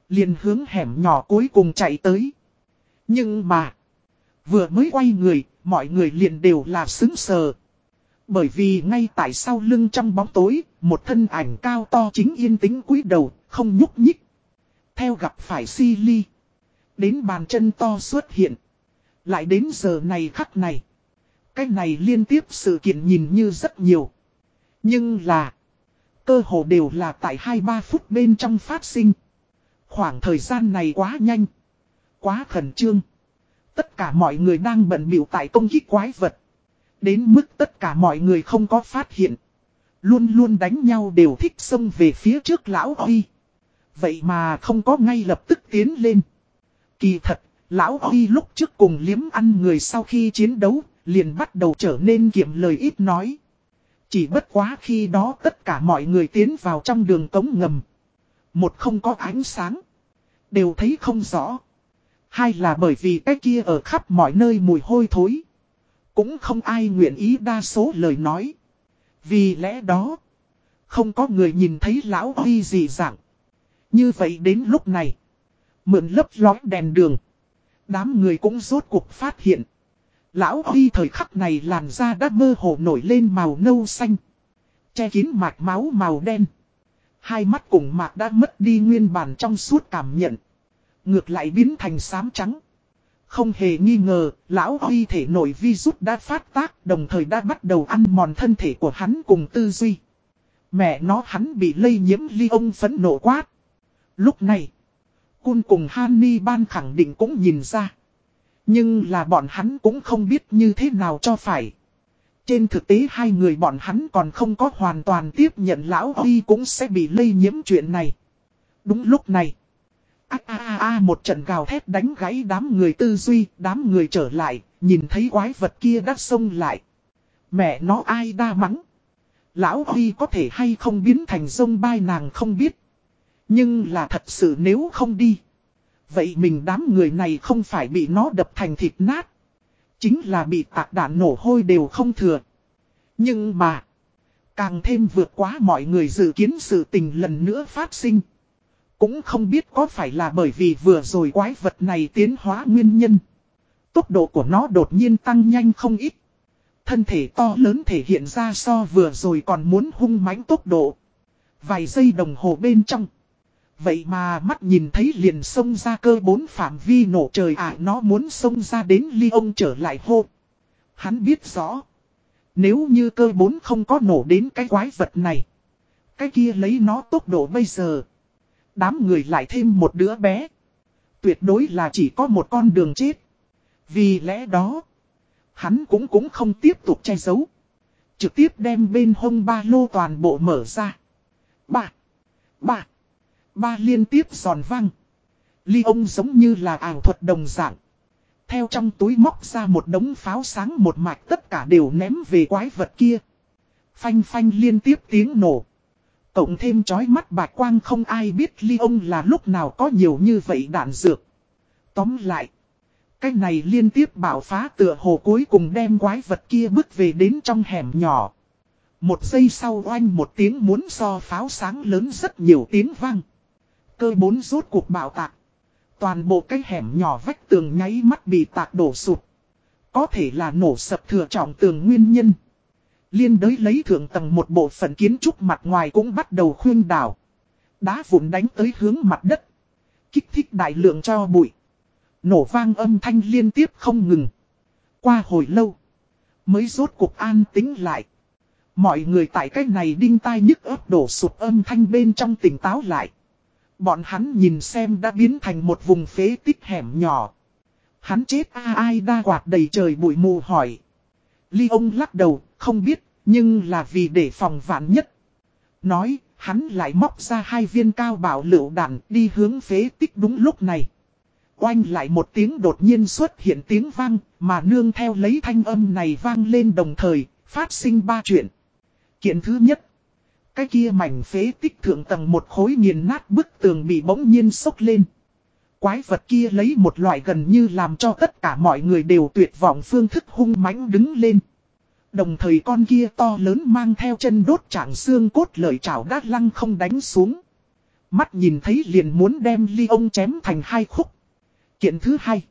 Liền hướng hẻm nhỏ cuối cùng chạy tới. Nhưng mà. Vừa mới quay người, mọi người liền đều là xứng sờ. Bởi vì ngay tại sau lưng trong bóng tối, một thân ảnh cao to chính yên tĩnh cúi đầu, không nhúc nhích. Theo gặp phải si ly. Đến bàn chân to xuất hiện. Lại đến giờ này khắc này. Cái này liên tiếp sự kiện nhìn như rất nhiều. Nhưng là. Cơ hồ đều là tại 2-3 phút bên trong phát sinh. Khoảng thời gian này quá nhanh. Quá khẩn trương. Tất cả mọi người đang bận biểu tại công kích quái vật. Đến mức tất cả mọi người không có phát hiện. Luôn luôn đánh nhau đều thích xông về phía trước lão Huy. Vậy mà không có ngay lập tức tiến lên. Kỳ thật, lão Huy lúc trước cùng liếm ăn người sau khi chiến đấu, liền bắt đầu trở nên kiệm lời ít nói. Chỉ bất quá khi đó tất cả mọi người tiến vào trong đường cống ngầm. Một không có ánh sáng. Đều thấy không rõ. Hai là bởi vì cái kia ở khắp mọi nơi mùi hôi thối. Cũng không ai nguyện ý đa số lời nói. Vì lẽ đó, không có người nhìn thấy lão Huy gì dạng. Như vậy đến lúc này, mượn lấp lói đèn đường. Đám người cũng rốt cuộc phát hiện. Lão Huy thời khắc này làn da đã mơ hồ nổi lên màu nâu xanh. Che kín mạch máu màu đen. Hai mắt cùng mạc đã mất đi nguyên bản trong suốt cảm nhận. Ngược lại biến thành xám trắng. Không hề nghi ngờ, lão Huy thể nội vi rút đã phát tác đồng thời đã bắt đầu ăn mòn thân thể của hắn cùng tư duy. Mẹ nó hắn bị lây nhiễm ly ông phấn nộ quát. Lúc này, Cun cùng Hanni ban khẳng định cũng nhìn ra. Nhưng là bọn hắn cũng không biết như thế nào cho phải. Trên thực tế hai người bọn hắn còn không có hoàn toàn tiếp nhận lão Huy cũng sẽ bị lây nhiễm chuyện này. Đúng lúc này. A a a một trận gào thét đánh gãy đám người tư duy, đám người trở lại, nhìn thấy quái vật kia đắt sông lại. Mẹ nó ai đa mắng. Lão Huy có thể hay không biến thành sông bay nàng không biết. Nhưng là thật sự nếu không đi. Vậy mình đám người này không phải bị nó đập thành thịt nát. Chính là bị tạc đạn nổ hôi đều không thừa. Nhưng mà. Càng thêm vượt quá mọi người dự kiến sự tình lần nữa phát sinh. Cũng không biết có phải là bởi vì vừa rồi quái vật này tiến hóa nguyên nhân. Tốc độ của nó đột nhiên tăng nhanh không ít. Thân thể to lớn thể hiện ra so vừa rồi còn muốn hung mãnh tốc độ. Vài giây đồng hồ bên trong. Vậy mà mắt nhìn thấy liền xông ra cơ bốn phạm vi nổ trời ạ, nó muốn xông ra đến ly ông trở lại hô. Hắn biết rõ. Nếu như cơ bốn không có nổ đến cái quái vật này. Cái kia lấy nó tốc độ bây giờ. Đám người lại thêm một đứa bé. Tuyệt đối là chỉ có một con đường chết. Vì lẽ đó. Hắn cũng cũng không tiếp tục che giấu. Trực tiếp đem bên hông ba lô toàn bộ mở ra. Ba. Ba. Ba liên tiếp giòn vang. Ly ông giống như là ảo thuật đồng dạng. Theo trong túi móc ra một đống pháo sáng một mạch tất cả đều ném về quái vật kia. Phanh phanh liên tiếp tiếng nổ. Cộng thêm chói mắt bạc quang không ai biết ly ông là lúc nào có nhiều như vậy đạn dược. Tóm lại. Cái này liên tiếp bảo phá tựa hồ cuối cùng đem quái vật kia bước về đến trong hẻm nhỏ. Một giây sau oanh một tiếng muốn so pháo sáng lớn rất nhiều tiếng vang. Cơ bốn rốt cuộc bạo tạc. Toàn bộ cái hẻm nhỏ vách tường nháy mắt bị tạc đổ sụp. Có thể là nổ sập thừa trọng tường nguyên nhân. Liên đới lấy thượng tầng một bộ phận kiến trúc mặt ngoài cũng bắt đầu khuyên đảo. Đá vụn đánh tới hướng mặt đất. Kích thích đại lượng cho bụi. Nổ vang âm thanh liên tiếp không ngừng. Qua hồi lâu. Mới rốt cuộc an tính lại. Mọi người tại cách này đinh tai nhức ớt đổ sụp âm thanh bên trong tỉnh táo lại. Bọn hắn nhìn xem đã biến thành một vùng phế tích hẻm nhỏ. Hắn chết a ai đa quạt đầy trời bụi mù hỏi. Ly ông lắc đầu, không biết, nhưng là vì để phòng vạn nhất. Nói, hắn lại móc ra hai viên cao bảo lựu đạn đi hướng phế tích đúng lúc này. Oanh lại một tiếng đột nhiên xuất hiện tiếng vang, mà nương theo lấy thanh âm này vang lên đồng thời, phát sinh ba chuyện. Kiện thứ nhất, cái kia mảnh phế tích thượng tầng một khối nghiền nát bức tường bị bỗng nhiên sốc lên. Quái vật kia lấy một loại gần như làm cho tất cả mọi người đều tuyệt vọng phương thức hung mãnh đứng lên. Đồng thời con kia to lớn mang theo chân đốt trạng xương cốt lợi chảo đát lăng không đánh xuống. Mắt nhìn thấy liền muốn đem ly ông chém thành hai khúc. Kiện thứ hai.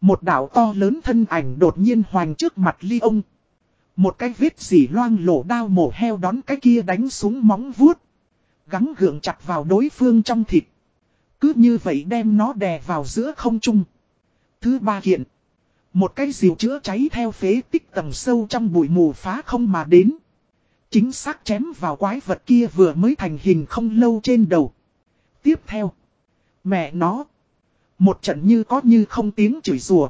Một đảo to lớn thân ảnh đột nhiên hoành trước mặt ly ông. Một cái vết dỉ loang lổ đao mổ heo đón cái kia đánh xuống móng vuốt. Gắn gượng chặt vào đối phương trong thịt. Cứ như vậy đem nó đè vào giữa không trung. Thứ ba kiện. Một cái diều chữa cháy theo phế tích tầng sâu trong bụi mù phá không mà đến. Chính xác chém vào quái vật kia vừa mới thành hình không lâu trên đầu. Tiếp theo. Mẹ nó. Một trận như có như không tiếng chửi rùa.